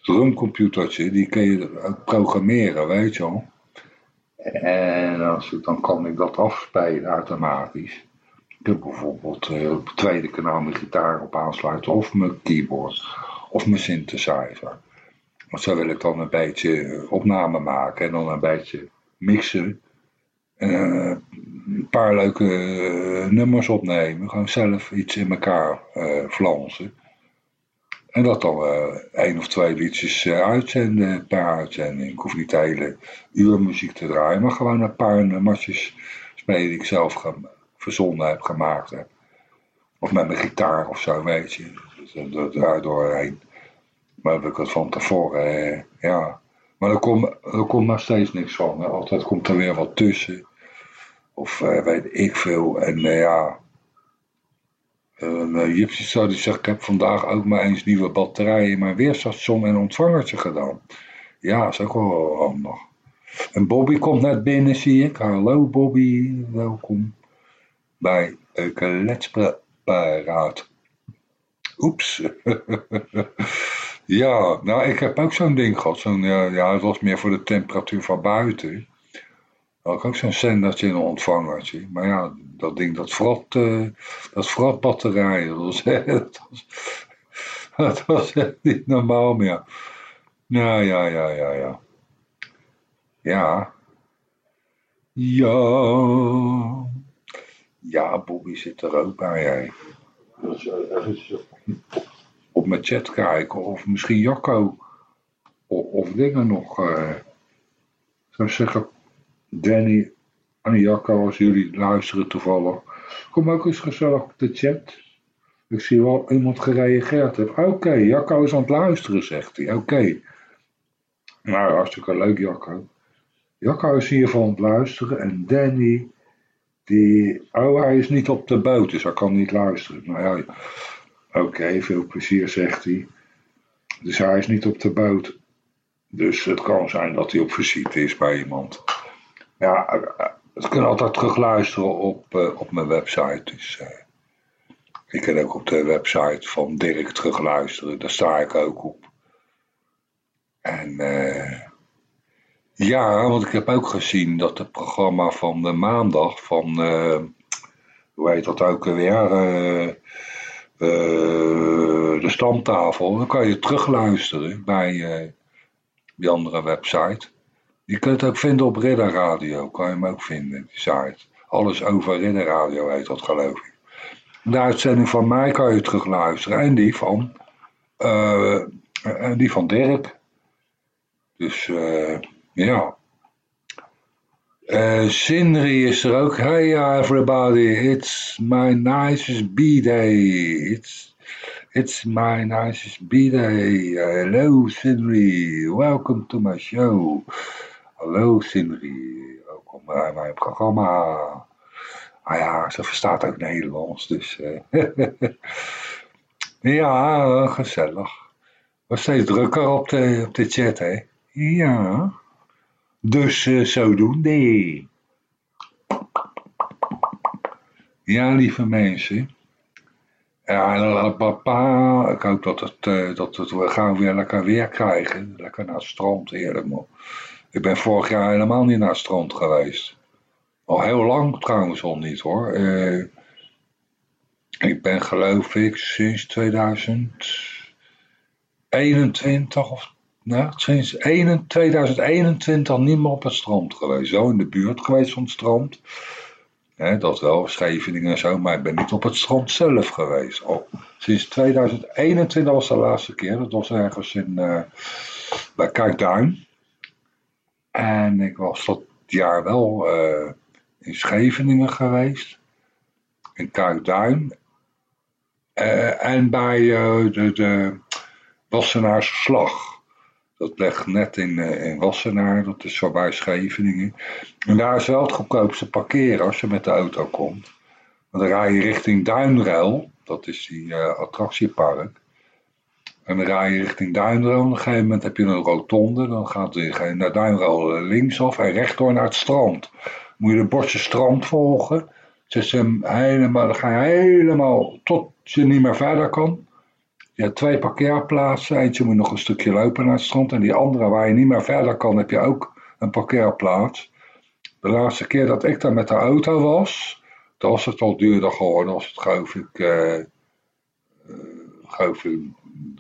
drumcomputertje, die kun je programmeren, weet je wel. En als ik, dan kan ik dat afspelen automatisch. Heb bijvoorbeeld uh, op het tweede kanaal mijn gitaar op aansluiten, of mijn keyboard, of mijn synthesizer. Want zo wil ik dan een beetje opname maken en dan een beetje mixen. Uh, een paar leuke nummers opnemen, gewoon zelf iets in elkaar flansen. En dat dan één of twee liedjes uitzenden per uitzending. Ik hoef niet de hele uur muziek te draaien, maar gewoon een paar nummertjes spelen die ik zelf verzonnen heb, gemaakt heb. Of met mijn gitaar of zo, weet je. Dus, dat draait doorheen. Maar heb ik het van tevoren, uh, ja. Maar er komt, er komt nog steeds niks van. Hè. Altijd komt er weer wat tussen. Of weet ik veel. En ja, een Gypsy die zegt, ik heb vandaag ook maar eens nieuwe batterijen in mijn weerstation en ontvangertje gedaan. Ja, is ook wel handig. En Bobby komt net binnen, zie ik. Hallo Bobby, welkom bij Kletsparaat. Oeps. *laughs* ja, nou ik heb ook zo'n ding gehad. Zo'n, ja, het was meer voor de temperatuur van buiten. Had ik ook zo'n zendertje in een ontvangertje. Maar ja, dat ding, dat vrat, uh, dat vrat batterijen. Dat was, *laughs* dat, was, dat was echt niet normaal meer. Ja, ja, ja, ja, ja. Ja. Ja. Ja, Bobby zit er ook bij, jij. Dus, uh, op mijn chat kijken. Of misschien Jacco. Of, of dingen nog. Uh, zou zeggen, Danny en Jacco, als jullie luisteren toevallig. Kom ook eens gezellig op de chat. Ik zie wel iemand gereageerd heeft. Oké, okay, Jacco is aan het luisteren, zegt hij. Oké. Nou, hartstikke leuk, Jacco. Jacco is hier van het luisteren. En Danny, die... Oh, hij is niet op de boot, dus hij kan niet luisteren. Nou ja, oké, veel plezier, zegt hij. Dus hij is niet op de boot. Dus het kan zijn dat hij op visite is bij iemand. Ja, het kan altijd terugluisteren op, uh, op mijn website. Dus uh, ik kan ook op de website van Dirk terugluisteren. Daar sta ik ook op. En eh, ja, want ik heb ook gezien dat het programma van de maandag van, uh, hoe heet dat ook weer, uh, de stamtafel, dan kan je terugluisteren bij die andere website. Je kunt het ook vinden op Ridder Radio, kan je hem ook vinden, die site. Alles over Ridder Radio heet dat geloof ik. De uitzending van mij kan je terugluisteren en die van, uh, die van Dirk. Dus uh, ja. Uh, Sindri is er ook. Hey everybody, it's my nicest B-day. It's, it's my nicest B-day. hello Sindri, welcome to my show. Hallo Sindri, welkom bij mijn programma. Ah ja, ze verstaat ook Nederlands, dus... Uh, *laughs* ja, gezellig. Was steeds drukker op de, op de chat, hè? Ja. Dus uh, zodoende. Ja, lieve mensen. Ja, papa, ik hoop dat, het, uh, dat het, we gaan weer lekker weer krijgen. Lekker naar het strand, heerlijk. Ik ben vorig jaar helemaal niet naar het strand geweest. Al heel lang trouwens al niet hoor. Uh, ik ben geloof ik sinds 2021 of nou, sinds 2021 niet meer op het strand geweest. Zo in de buurt geweest van het strand. dat wel, Scheveningen en zo, maar ik ben niet op het strand zelf geweest. Oh, sinds 2021 was de laatste keer. Dat was ergens in, uh, bij Kijkduin. En ik was dat jaar wel uh, in Scheveningen geweest, in Kuikduin uh, en bij de, de. Dat ligt net in, uh, in Wassenaar, dat is voorbij Scheveningen. En daar is wel het goedkoopste parkeren als je met de auto komt. Want dan rij je richting Duinruil, dat is die attractiepark. En dan rij je richting Duinruil. Op een gegeven moment heb je een rotonde. Dan gaat je naar Duinruil linksaf en rechtdoor naar het strand moet je de bordje strand volgen. Helemaal, dan ga je helemaal tot je niet meer verder kan. Hebt twee parkeerplaatsen. Eentje moet nog een stukje lopen naar het strand. En die andere waar je niet meer verder kan, heb je ook een parkeerplaats. De laatste keer dat ik daar met de auto was, dan was het al duurder geworden. Was het geloof ik, uh, geloof ik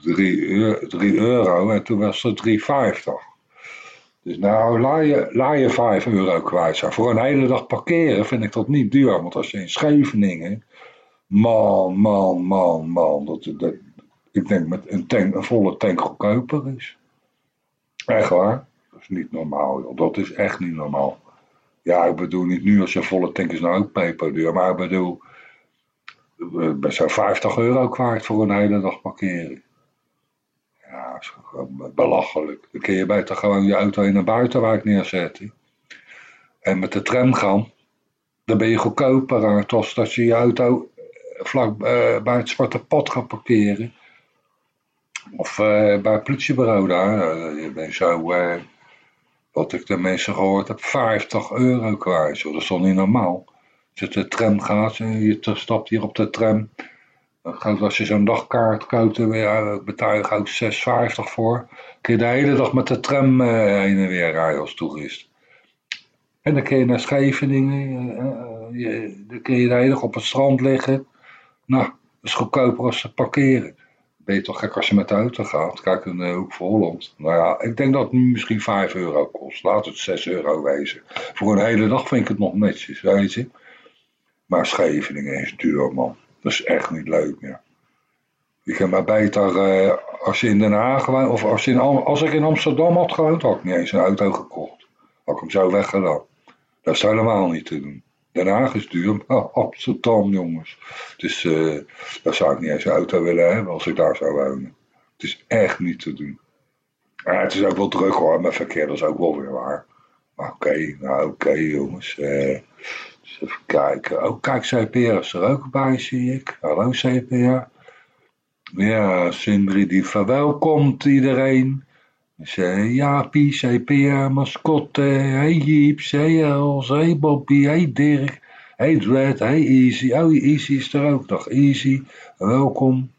3 euro. En toen was het 3,50. Dus nou, laat je, je 5 euro kwijt zijn. Voor een hele dag parkeren vind ik dat niet duur. Want als je in Scheveningen, man, man, man, man, dat, dat, ik denk met een, tank, een volle tank goedkoper is. Echt waar. Dat is niet normaal. Dat is echt niet normaal. Ja, ik bedoel niet nu als je volle tank is nou ook peperduur. Maar ik bedoel, best wel 50 euro kwijt voor een hele dag parkeren. Ja, dat is gewoon belachelijk. Dan kun je beter gewoon je auto in een buitenwijk neerzetten. En met de tram gaan. Dan ben je goedkoper als dat je je auto eh, vlak uh, bij het zwarte pad gaat parkeren. Of uh, bij het politiebureau daar. je bent zo, uh, wat ik de mensen gehoord heb, 50 euro kwijt. Dat is toch niet normaal. Als je de tram gaat je stapt hier op de tram als je zo'n dagkaart koopt, dan betaal je ook 6,50 voor. Kun je de hele dag met de tram heen en weer rijden als toerist. En dan kun je naar Scheveningen, dan kun je de hele dag op het strand liggen. Nou, dat is goedkoper als ze parkeren. Ben je toch gek als je met de auto gaat? Kijk in de Hoek van Holland. Nou ja, ik denk dat het misschien 5 euro kost. Laat het 6 euro wezen. Voor een hele dag vind ik het nog netjes, weet je. Maar Scheveningen is duur, man. Dat is echt niet leuk meer. Je kan maar beter, uh, als je in Den Haag of als, in, als ik in Amsterdam had gewoond, had ik niet eens een auto gekocht. Had ik hem zo weggedaan. Dat is helemaal niet te doen. Den Haag is duur, *laughs* maar Amsterdam jongens. Dus uh, daar zou ik niet eens een auto willen hebben als ik daar zou wonen. Het is echt niet te doen. Het is ook wel druk hoor, met verkeer dat is ook wel weer waar. Maar oké, nou oké jongens. Uh, even kijken. Oh, kijk, CPR is er ook bij, zie ik. Hallo CPR. Ja, Sindri die verwelkomt iedereen. Jaapie, CPR, mascotte, hey Jeeps, hey Els, hey Bobby, hey Dirk, hey Dread, hey Easy. Oh, Easy is er ook nog. Easy, welkom.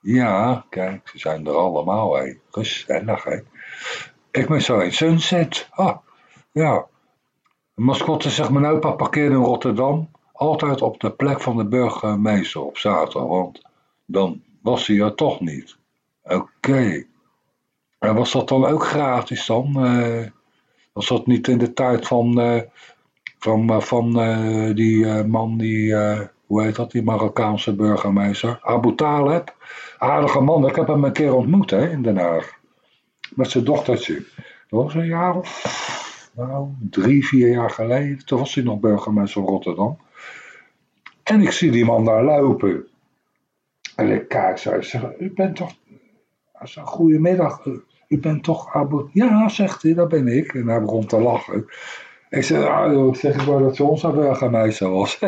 Ja, kijk, ze zijn er allemaal, hé. Gezellig, hé. Ik ben zo in Sunset. Ah, ja. Mascotte zegt, mijn opa parkeerde in Rotterdam. Altijd op de plek van de burgemeester op zaterdag. Want dan was hij er toch niet. Oké. En was dat dan ook gratis dan? Uh, was dat niet in de tijd van, uh, van, uh, van die man die, hoe heet dat, die Marokkaanse burgemeester? Abu Taleb. Aardige man, ik heb hem een keer ontmoet hè, in Den Haag. Met zijn dochtertje. Dat was een jaar of nou, drie, vier jaar geleden. Toen was hij nog burgemeester van Rotterdam. En ik zie die man daar lopen. En ik kijk zo, ik zeg, u bent toch, hij zei, goedemiddag, u bent toch Abu... Ja, zegt hij, dat ben ik. En hij begon te lachen. Ik zei, ah, zeg ik wel dat ze onze burgemeester was.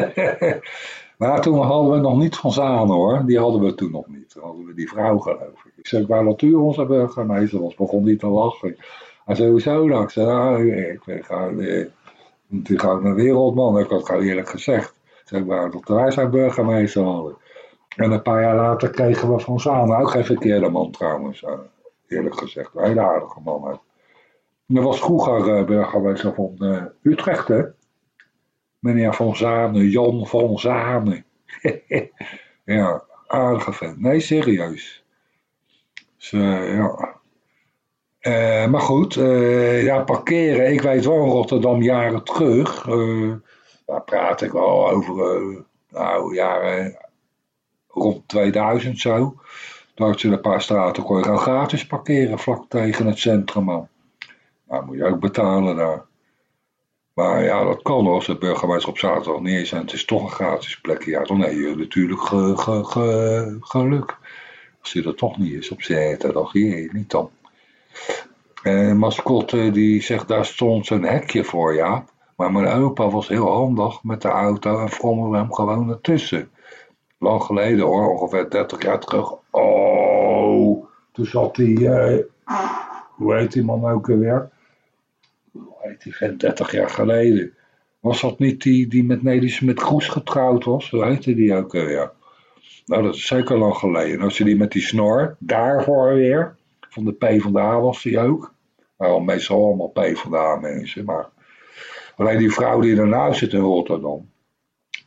maar toen hadden we nog niet van Zaan hoor, die hadden we toen nog niet. Toen hadden we die vrouw geloof ik. Ik zeg, waar dat u onze burgemeester was, begon die te lachen. Hij zei, hoezo dan? Ik zei, ah, ik ben gewoon, eh, natuurlijk een wereldman, ik had gewoon eerlijk gezegd. Zeg maar, dat wij zijn burgemeester hadden. En een paar jaar later kregen we van Zaan, ook geen verkeerde man trouwens, eh, eerlijk gezegd. Een hele aardige man. Dat was vroeger uh, burgemeester van uh, Utrecht, hè? Meneer Van Zanen, Jan van Zanen. *laughs* ja, aardige. Nee, serieus. Dus, ja. maar goed, ja, parkeren. Ik weet wel Rotterdam jaren terug. daar praat ik wel over, nou, jaren rond 2000 zo. Daar had je een paar straten kon je gaan gratis parkeren vlak tegen het centrum aan. Nou moet je ook betalen daar. Maar ja, dat kan als de burgemeester op zaterdag neer zijn. Het is toch een gratis plekje. Ja, dan heb je natuurlijk ge, ge, ge, geluk. Als hij er toch niet is op zaterdag, je niet dan. En mascotte die zegt, daar stond zo'n hekje voor, ja. Maar mijn opa was heel handig met de auto en frommelde hem gewoon ertussen lang geleden hoor, ongeveer 30 jaar terug. Oh, toen zat die, uh, hoe heet die man ook weer? Hoe heet die vent 30 jaar geleden? Was dat niet die die met Nedis met Kroes getrouwd was? Hoe heette die ook weer? Nou, dat is zeker lang geleden. Als je die met die snor, daarvoor weer, van de P van de A was die ook. Nou, meestal allemaal P van de A mensen, maar alleen die vrouw die ernaast zit in Rotterdam,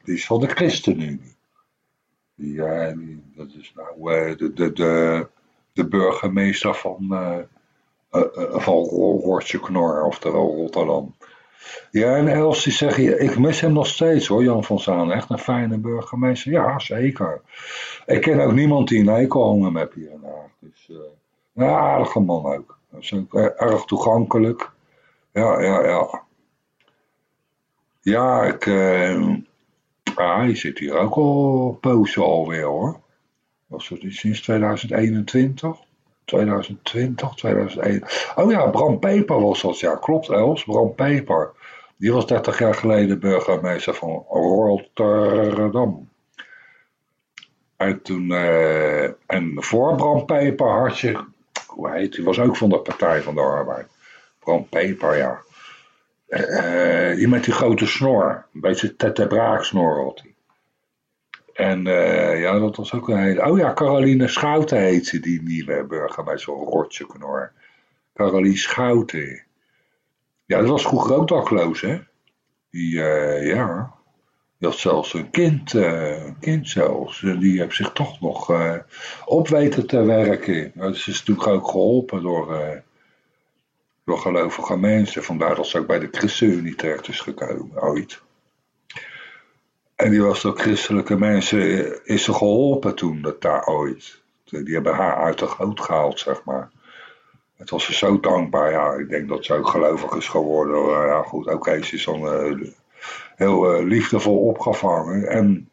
die is van de ChristenUnie. Ja, dat is nou uh, de, de, de, de burgemeester van, uh, uh, van Rortje Knor, oftewel Rotterdam. Ja, en Els die zegt, ik mis hem nog steeds hoor, Jan van Zaan. Echt een fijne burgemeester. Ja, zeker. Ik ken ook niemand die een hangen heb hier in. Dus, een aardige man ook. Dat is ook erg toegankelijk. Ja, ja, ja. Ja, ik... ja, hij zit hier ook al pozen alweer hoor. Was het sinds 2021? 2020, 2001. Oh ja, Bram Peper was dat, ja, klopt Els, Bram Peper. Die was 30 jaar geleden burgemeester van Rotterdam. En toen, uh, en voor Bram Peper had je, hoe heet hij, was ook van de Partij van de Arbeid. Bram Peper, ja. Uh, die met die grote snor. Een beetje tette braaksnor had hij. En uh, ja, dat was ook een hele... Oh ja, Caroline Schouten heet ze, die nieuwe burgemeester rotje knor. Caroline Schouten. Ja, dat was vroeger ook hè. Die, uh, ja... Die had zelfs een kind, een kind zelfs. Die heeft zich toch nog op weten te werken. Dat is natuurlijk ook geholpen door door gelovige mensen. Vandaar dat ze ook bij de ChristenUnie terecht is gekomen, ooit. En die was door christelijke mensen, is ze geholpen toen, dat daar ooit. Die hebben haar uit de goot gehaald, zeg maar. Het was ze zo dankbaar, ja. Ik denk dat ze ook gelovig is geworden. Ja goed, oké, ze is dan uh, heel uh, liefdevol opgevangen. En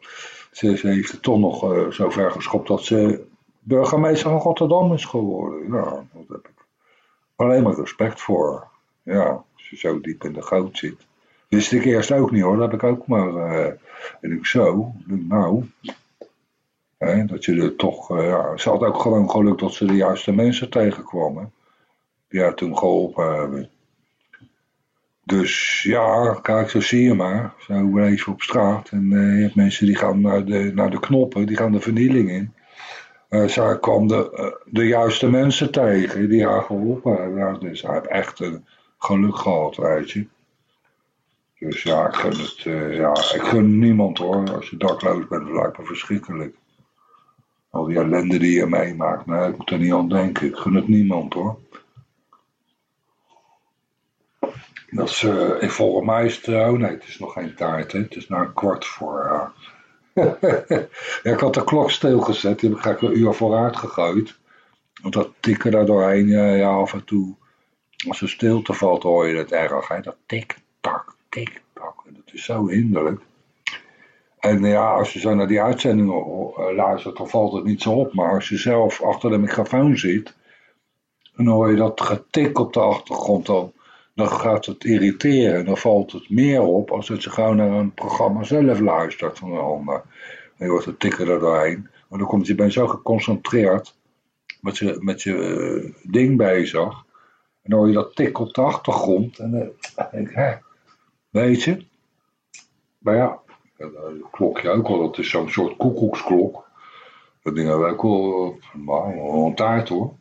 ze, ze, heeft het toch nog uh, zo ver geschopt dat ze burgemeester van Rotterdam is geworden. Nou, dat heb ik alleen maar respect voor. Ja, als je zo diep in de goot zit. Wist ik eerst ook niet hoor, dat heb ik ook maar. Uh, en ik zo, nou. Hè, dat je er toch. Uh, ja, ze had ook gewoon geluk dat ze de juiste mensen tegenkwamen. Die haar toen geholpen hebben. Dus ja, kijk, zo zie je maar. Zo even op straat. En uh, je hebt mensen die gaan naar de, naar de knoppen, die gaan de vernieling in. Uh, zij kwam de, uh, de juiste mensen tegen die haar geholpen hebben. dus hij heeft echt een geluk gehad, weet je. Dus ja, ik gun het, uh, ja, ik gun niemand hoor. Als je dakloos bent, lijkt me verschrikkelijk. Al die ellende die je meemaakt, nee, ik moet er niet aan denken. Ik gun het niemand hoor. Dat is, uh, volgens mij is het, oh nee, het is nog geen taart, hè. het is nou een kwart voor. *laughs* ik had de klok stilgezet, die heb ik een uur vooruit gegooid. Want dat tikken daar doorheen, ja, af en toe, als er stilte valt, hoor je het erg. Hè? Dat tik-tak, tik-tak, dat is zo hinderlijk. En ja, als je zo naar die uitzendingen luistert, dan valt het niet zo op. Maar als je zelf achter de microfoon zit, dan hoor je dat getik op de achtergrond. Dan, dan gaat het irriteren. Dan valt het meer op als dat je gewoon naar een programma zelf luistert van een ander. Je hoort het tikken er doorheen. Maar dan komt je bent zo geconcentreerd met je, met je uh, ding bezig. En dan hoor je dat tik op de achtergrond. En dan denk ik, weet je. Maar ja, dat klokje ook wel. Dat is zo'n soort koekoeksklok. Dat ding hebben we ook maar, een taart hoor.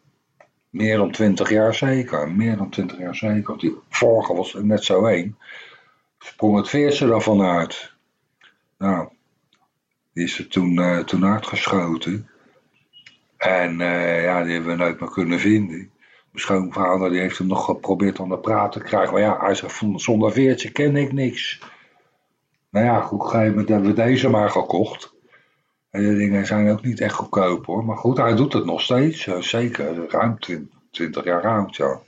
Meer dan twintig jaar zeker. Meer dan twintig jaar zeker. Die vorige was er net zo één. Sprong het veertje ervan uit. Nou, die is er toen, uh, toen uitgeschoten. En uh, ja, die hebben we nooit meer kunnen vinden. Mijn schoonvader die heeft hem nog geprobeerd aan de praat te krijgen. Maar ja, hij zegt zonder veertje ken ik niks. Nou ja, goed, op een gegeven moment hebben we deze maar gekocht. En dingen zijn ook niet echt goedkoop hoor. Maar goed, hij doet het nog steeds. Zeker, ruim 20 jaar oud, ja.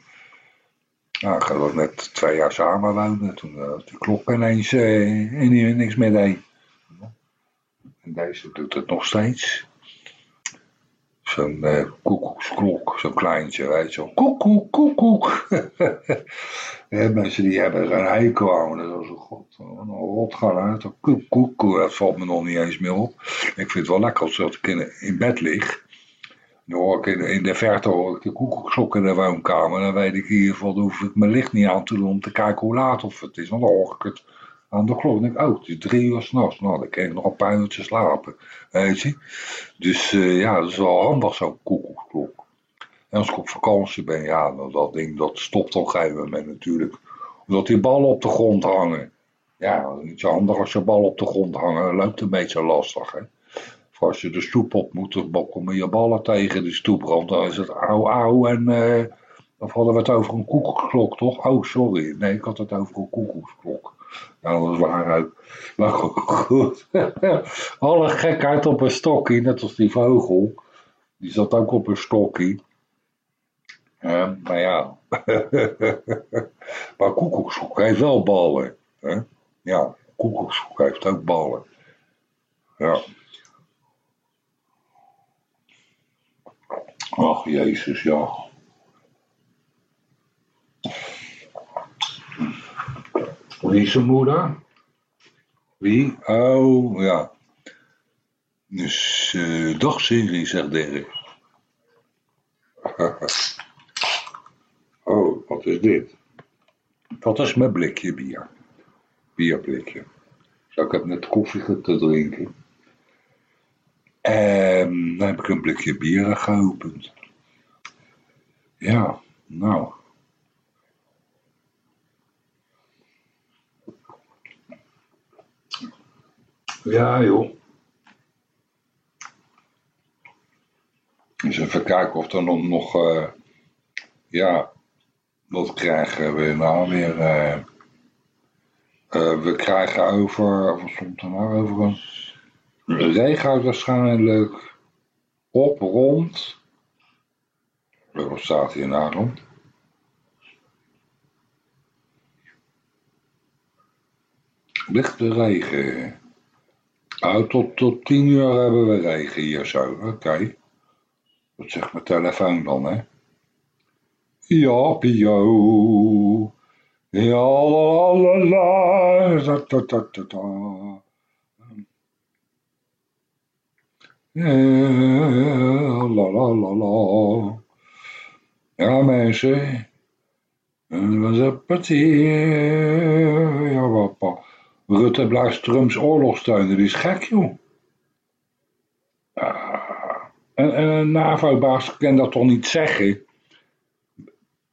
Nou, ik had net twee jaar samen wonen. Toen uh, die klok ineens uh, niks meer deed. En deze doet het nog steeds. Zo'n uh, koekoeksklok, zo'n kleintje, weet je wel. Koekoek, koekoek. ja, *laughs* mensen die hebben een hekel aan. Dat is een god, een rotgeluid. Koek, dat valt me nog niet eens meer op. Ik vind het wel lekker als ik in, in bed lig. Dan hoor ik in, in de verte hoor ik de koekoeksklok in de woonkamer. Dan weet ik in ieder geval, dan hoef ik mijn licht niet aan te doen om te kijken hoe laat of het is. Want dan hoor ik het aan de klok. Denk ik, oh, het is drie uur s'nachts. Nou, dan kan ik nog een paar uurtjes slapen. Weet je? Dus uh, ja, dat is wel handig zo'n koekoeksklok. En als ik op vakantie ben, ja, dan, dat ding dat stopt op een gegeven moment natuurlijk. Omdat die ballen op de grond hangen. Ja, dat is niet zo handig als je ballen op de grond hangen. Dat loopt een beetje lastig, hè. Of als je de stoep op moet, dan komen je ballen tegen de stoeprand. Dan is het auw, auw en... Uh, of hadden we het over een koekoeksklok, toch? Oh, sorry. Nee, ik had het over een koekoeksklok. Nou, dat is waaruit. Maar goed. *laughs* Alle gekheid op een stokje, net als die vogel. Die zat ook op een stokje. Maar ja. *laughs* maar koekoekshoek heeft wel ballen. Hè? Ja, koekoekshoek heeft ook ballen. Ja. Ach, Jezus, ja. Wie is zijn moeder? Wie? Oh, ja. Dus, uh, dag Siri, zegt Dirk. *laughs* oh, wat is dit? Dat is mijn blikje bier. Bierblikje. Ik heb net koffie te drinken. En dan heb ik een blikje bier geopend. Ja, nou. Ja, joh. Dus even kijken of er nog, nog uh, ja, wat krijgen we nou weer? Uh, uh, we krijgen over, wat stond er nou over? Een regen waarschijnlijk op, rond. Wat staat hier nou? Lichte regen. Nou, tot, tot tien uur hebben we regen hier zo. Oké. Okay. Wat zegt mijn telefoon dan, hè? Ja, Pio. Ja, la la la. Da, da, da, da. Ja, la la la la. Ja, mensen. Dat was een partij. Ja, papa. Rutte blijft Trumps oorlog steunen. Is gek, joh. Uh, En, en een NAVO-baas kan dat toch niet zeggen?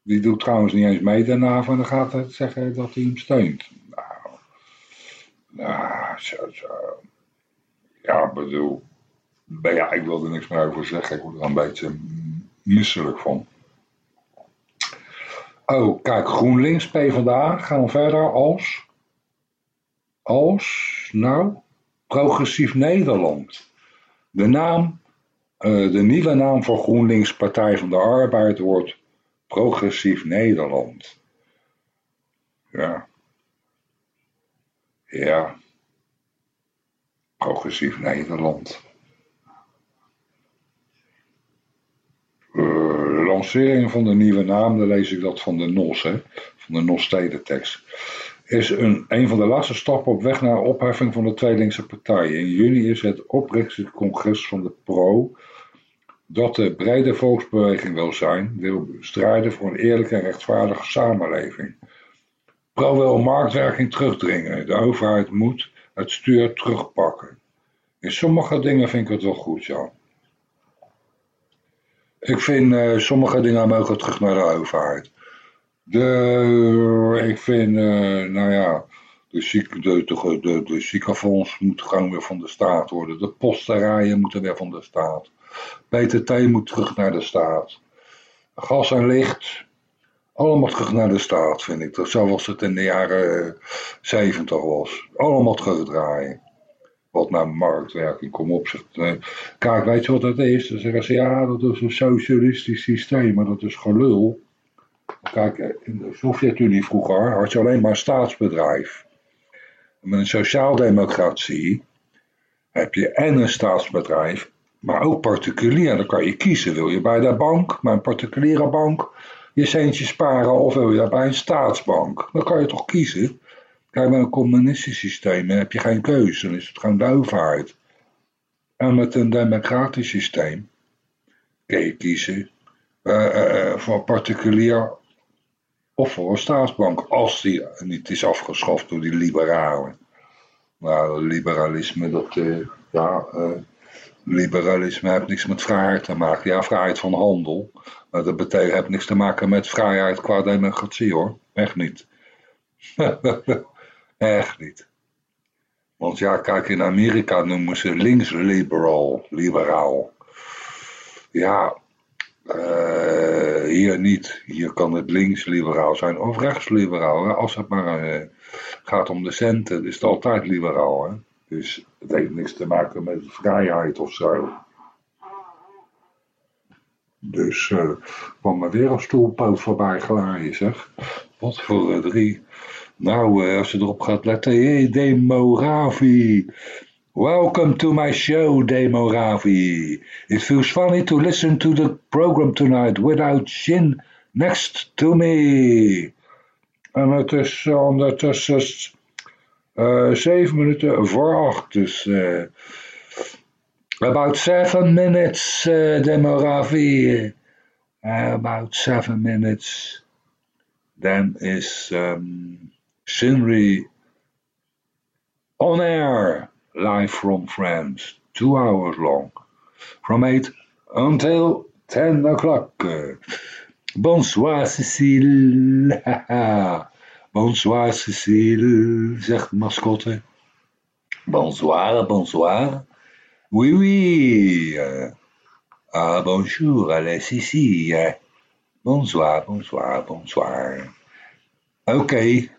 Die doet trouwens niet eens mee, de NAVO, en dan gaat het zeggen dat hij hem steunt. Nou, nou zo, zo. Ja, bedoel, ja, ik wil er niks meer over zeggen. Ik word er een beetje misselijk van. Oh, kijk, GroenLinks, PvdA, gaan we verder als, als, nou, Progressief Nederland. De naam, uh, de nieuwe naam voor GroenLinks Partij van de Arbeid wordt Progressief Nederland. Ja. Ja. Progressief Nederland. Uh, lancering van de nieuwe naam, dan lees ik dat van de NOS, hè, van de NOS tekst, is een, een van de laatste stappen op weg naar opheffing van de twee linkse partijen. In juni is het oprichtingscongres van de PRO dat de brede volksbeweging wil zijn, wil strijden voor een eerlijke en rechtvaardige samenleving. PRO wil marktwerking terugdringen. De overheid moet het stuur terugpakken. In sommige dingen vind ik het wel goed zo. Ik vind uh, sommige dingen mogen terug naar de overheid. De, ik vind, uh, nou ja, de, ziek, de, de, de, ziekenfonds moet gewoon weer van de staat worden. De posterijen moeten weer van de staat. PTT moet terug naar de staat. Gas en licht, allemaal terug naar de staat, vind ik. Zoals het in de jaren 70 was. Allemaal terugdraaien wat naar marktwerking, kom op. Zegt, eh, kijk, weet je wat dat is? Dan zeggen ze, ja, dat is een socialistisch systeem, maar dat is gelul. Kijk, in de Sovjet-Unie vroeger had je alleen maar staatsbedrijf. met een sociaaldemocratie heb je en een staatsbedrijf, maar ook particulier. Dan kan je kiezen, wil je bij de bank, bij een particuliere bank, je centje sparen of wil je bij een staatsbank. Dan kan je toch kiezen. Kijk, bij een communistisch systeem heb je geen keuze, dan is het gewoon de overheid. En met een democratisch systeem kun je kiezen voor particulier of voor een staatsbank, als die niet is afgeschaft door die liberalen. Nou, liberalisme, dat, ja, liberalisme heeft niks met vrijheid te maken. Ja, vrijheid van handel, maar dat betekent, heeft niks te maken met vrijheid qua democratie hoor, echt niet. *laughs* Echt niet. Want ja, kijk, in Amerika noemen ze links-liberaal, liberaal. Ja, uh, hier niet. Hier kan het links-liberaal zijn of rechts-liberaal. Als het maar uh, gaat om de centen, is het altijd liberaal. Hè? Dus het heeft niks te maken met vrijheid of zo. Dus uh, kwam maar weer een stoelpoot voorbij glaaien, zeg. Wat voor drie nou, als je erop gaat letten. Hey, Demoravi. Welcome to my show, Demoravi. It feels funny to listen to the program tonight without Jin next to me. En het is ondertussen uh, zeven minuten voor acht. Uh, about seven minutes, uh, Demoravi. about seven minutes. Then is... Um, Scenery on air, live from France, two hours long, from 8 until 10 o'clock. Bonsoir Cécile. *laughs* bonsoir Cécile, zegt de mascotte. Bonsoir, bonsoir. Oui, oui. Ah, bonjour, allez, ici. Bonsoir, bonsoir, bonsoir. Oké, okay.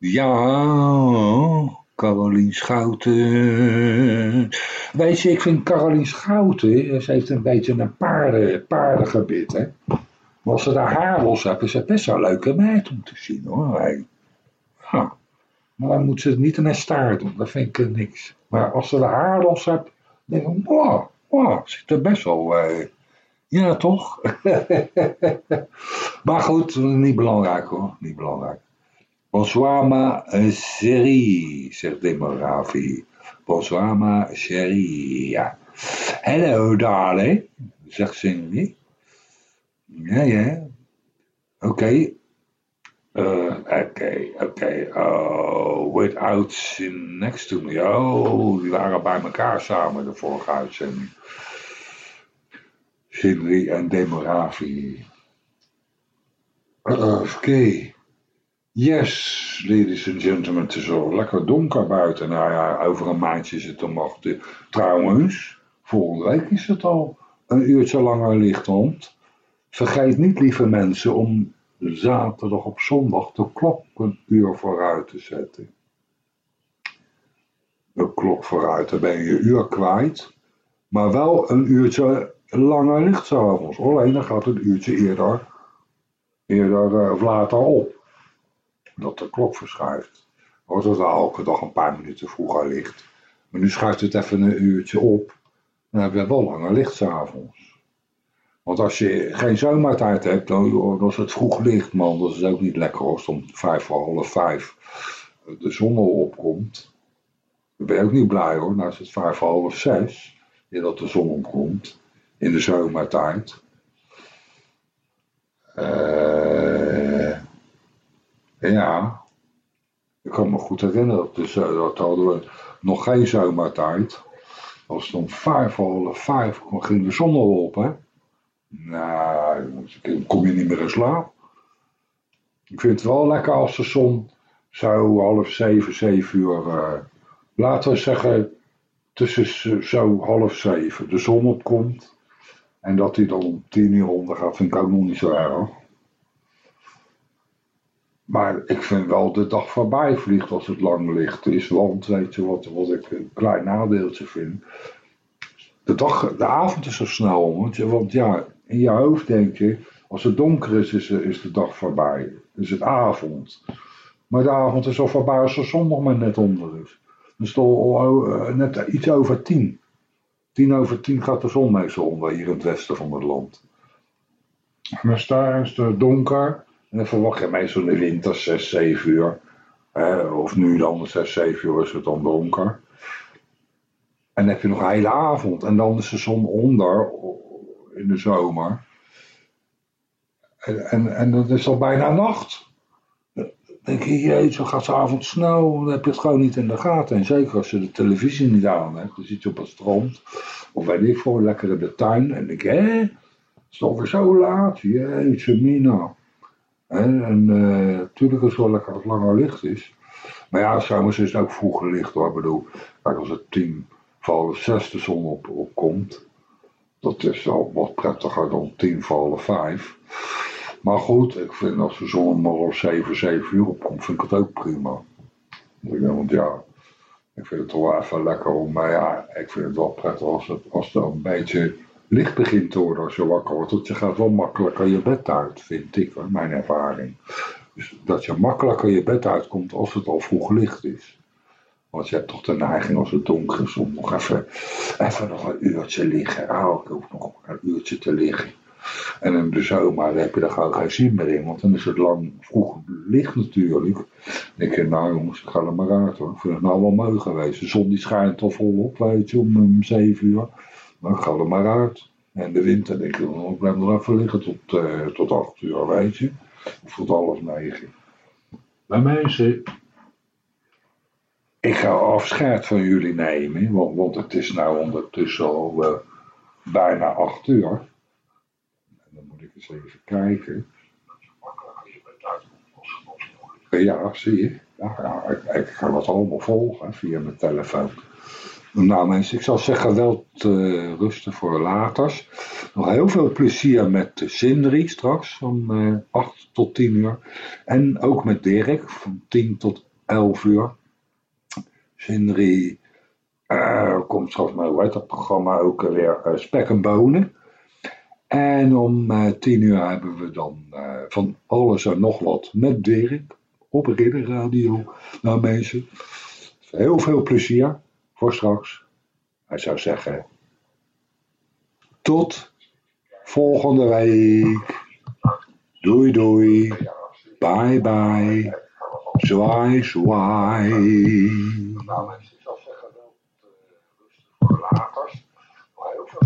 Ja, Carolien Schouten. Weet je, ik vind Carolien Schouten, ze heeft een beetje een paarden, paardengebit, hè. Maar als ze daar haar los hebben, is het best wel leuke meid om te zien, hoor. Hey. Maar dan moet ze het niet in staart doen, dat vind ik niks. Maar als ze de haar los hebt, denk ik, wow, wow, zit er best wel... Eh, ja, toch? *laughs* maar goed, niet belangrijk hoor, niet belangrijk. Bonsoir ma chérie, zegt Demoravi. Bonsoir ma chérie. Hello darling, zegt Cindy. Ja, ja. Oké. Oké, oké. Oh, without sin next to me. Oh, die waren bij elkaar samen de vorige uitzending. En Demoravi. Uh, Oké. Yes, ladies and gentlemen, het is al lekker donker buiten. Nou ja, over een maandje is het nog. Trouwens, volgende week is het al een uurtje langer licht Vergeet niet, lieve mensen, om zaterdag op zondag de klok een uur vooruit te zetten. De klok vooruit, dan ben je je uur kwijt. Maar wel een uurtje langer licht s'avonds. Alleen dan gaat het uurtje eerder, eerder eh, of later op. Dat de klok verschuift. Wordt het elke dag een paar minuten vroeger licht. Maar nu schuift het even een uurtje op. Dan heb je wel langer licht s'avonds. Want als je geen zomertijd hebt, dan, het vroeg licht, man. Dat is ook niet lekker als om vijf voor half vijf de zon al opkomt. Dan ben je ook niet blij hoor. Nou is het vijf voor half zes dat de zon opkomt. In de zomertijd. Uh, ja. Ik kan me goed herinneren. Dus, dat hadden we nog geen zomertijd. Als het om vijf half vijf ging de zon al op. Nou, dan kom je niet meer in slaap. Ik vind het wel lekker als de zon zo half zeven, zeven uur, uh, laten we zeggen tussen zo half zeven de zon opkomt. En dat hij dan om tien uur onder gaat, vind ik ook nog niet zo erg. Maar ik vind wel de dag voorbij vliegt als het lang licht is. Want weet je wat, wat ik een klein nadeeltje vind. De, dag, de avond is zo snel. Want, ja, in je hoofd denk je, als het donker is, is, de dag voorbij. Is het avond. Maar de avond is al voorbij als de zon nog maar net onder is. Dan is het uh, net iets over tien. Tien over tien gaat de zon meestal onder hier in het westen van het land. Maar daar is het donker. En dan verwacht je meestal in de winter 6, 7 uur. of nu dan 6, 7 uur is het dan donker. En dan heb je nog een hele avond. En dan is de zon onder in de zomer. En, en, en dat is al bijna nacht. Dan denk je, jeetje, zo gaat ze avond snel. Dan heb je het gewoon niet in de gaten. En zeker als je de televisie niet aan hebt. Dan zit je op het strand. Of weet ik voor, lekker in de tuin. En denk je, hè? Het is alweer zo laat. Jeetje, mina. En natuurlijk uh, is het wel lekker als het langer licht is. Maar ja, zomers is het ook vroeger licht hoor. Bedoel, kijk, als het tien voor half zes de zon op, opkomt. Dat is wel wat prettiger dan tien voor half vijf. Maar goed, ik vind als de zon maar om 7, 7 uur opkomt, vind ik het ook prima. Want ja, ik vind het toch wel even lekker om, maar ja, ik vind het wel prettig als het, als het een beetje licht begint te worden als je wakker wordt. Want je gaat wel makkelijker je bed uit, vind ik, mijn ervaring. Dus dat je makkelijker je bed uitkomt als het al vroeg licht is. Want je hebt toch de neiging als het donker is om nog even, even nog een uurtje liggen. Ah, ik hoef nog een uurtje te liggen. En in de zomer heb je daar gewoon geen zin meer in, want dan is het lang vroeg licht natuurlijk. Dan denk nou jongens, ik ga er maar uit hoor. Ik vind het nou wel mooi geweest. De zon die schijnt al volop, weet je, om, um, 7 uur. Ik ga er maar uit. En de winter denk ik, ik blijf nog even liggen tot, uh, tot 8 uur, weet je. Of tot half 9. Bij mensen ik ga afscheid van jullie nemen, want, want het is nou ondertussen al uh, bijna acht uur. En dan moet ik eens even kijken. Ja, zie je. Ja, ja ik, ik, ga dat allemaal volgen via mijn telefoon. Nou mensen, ik zal zeggen wel te rusten voor later. Nog heel veel plezier met Sindri straks van uh, eh, 8 tot 10 uur. En ook met Dirk van 10 tot 11 uur. Henry uh, komt straks maar, hoe heet dat programma ook weer, uh, Spek en Bonen. En om uh, tien uur hebben we dan van alles en nog wat met Dirk op Radio. Nou mensen, heel veel plezier voor straks. Hij zou zeggen, tot volgende week. Doei doei. Bye bye. Zwaai, zwaai.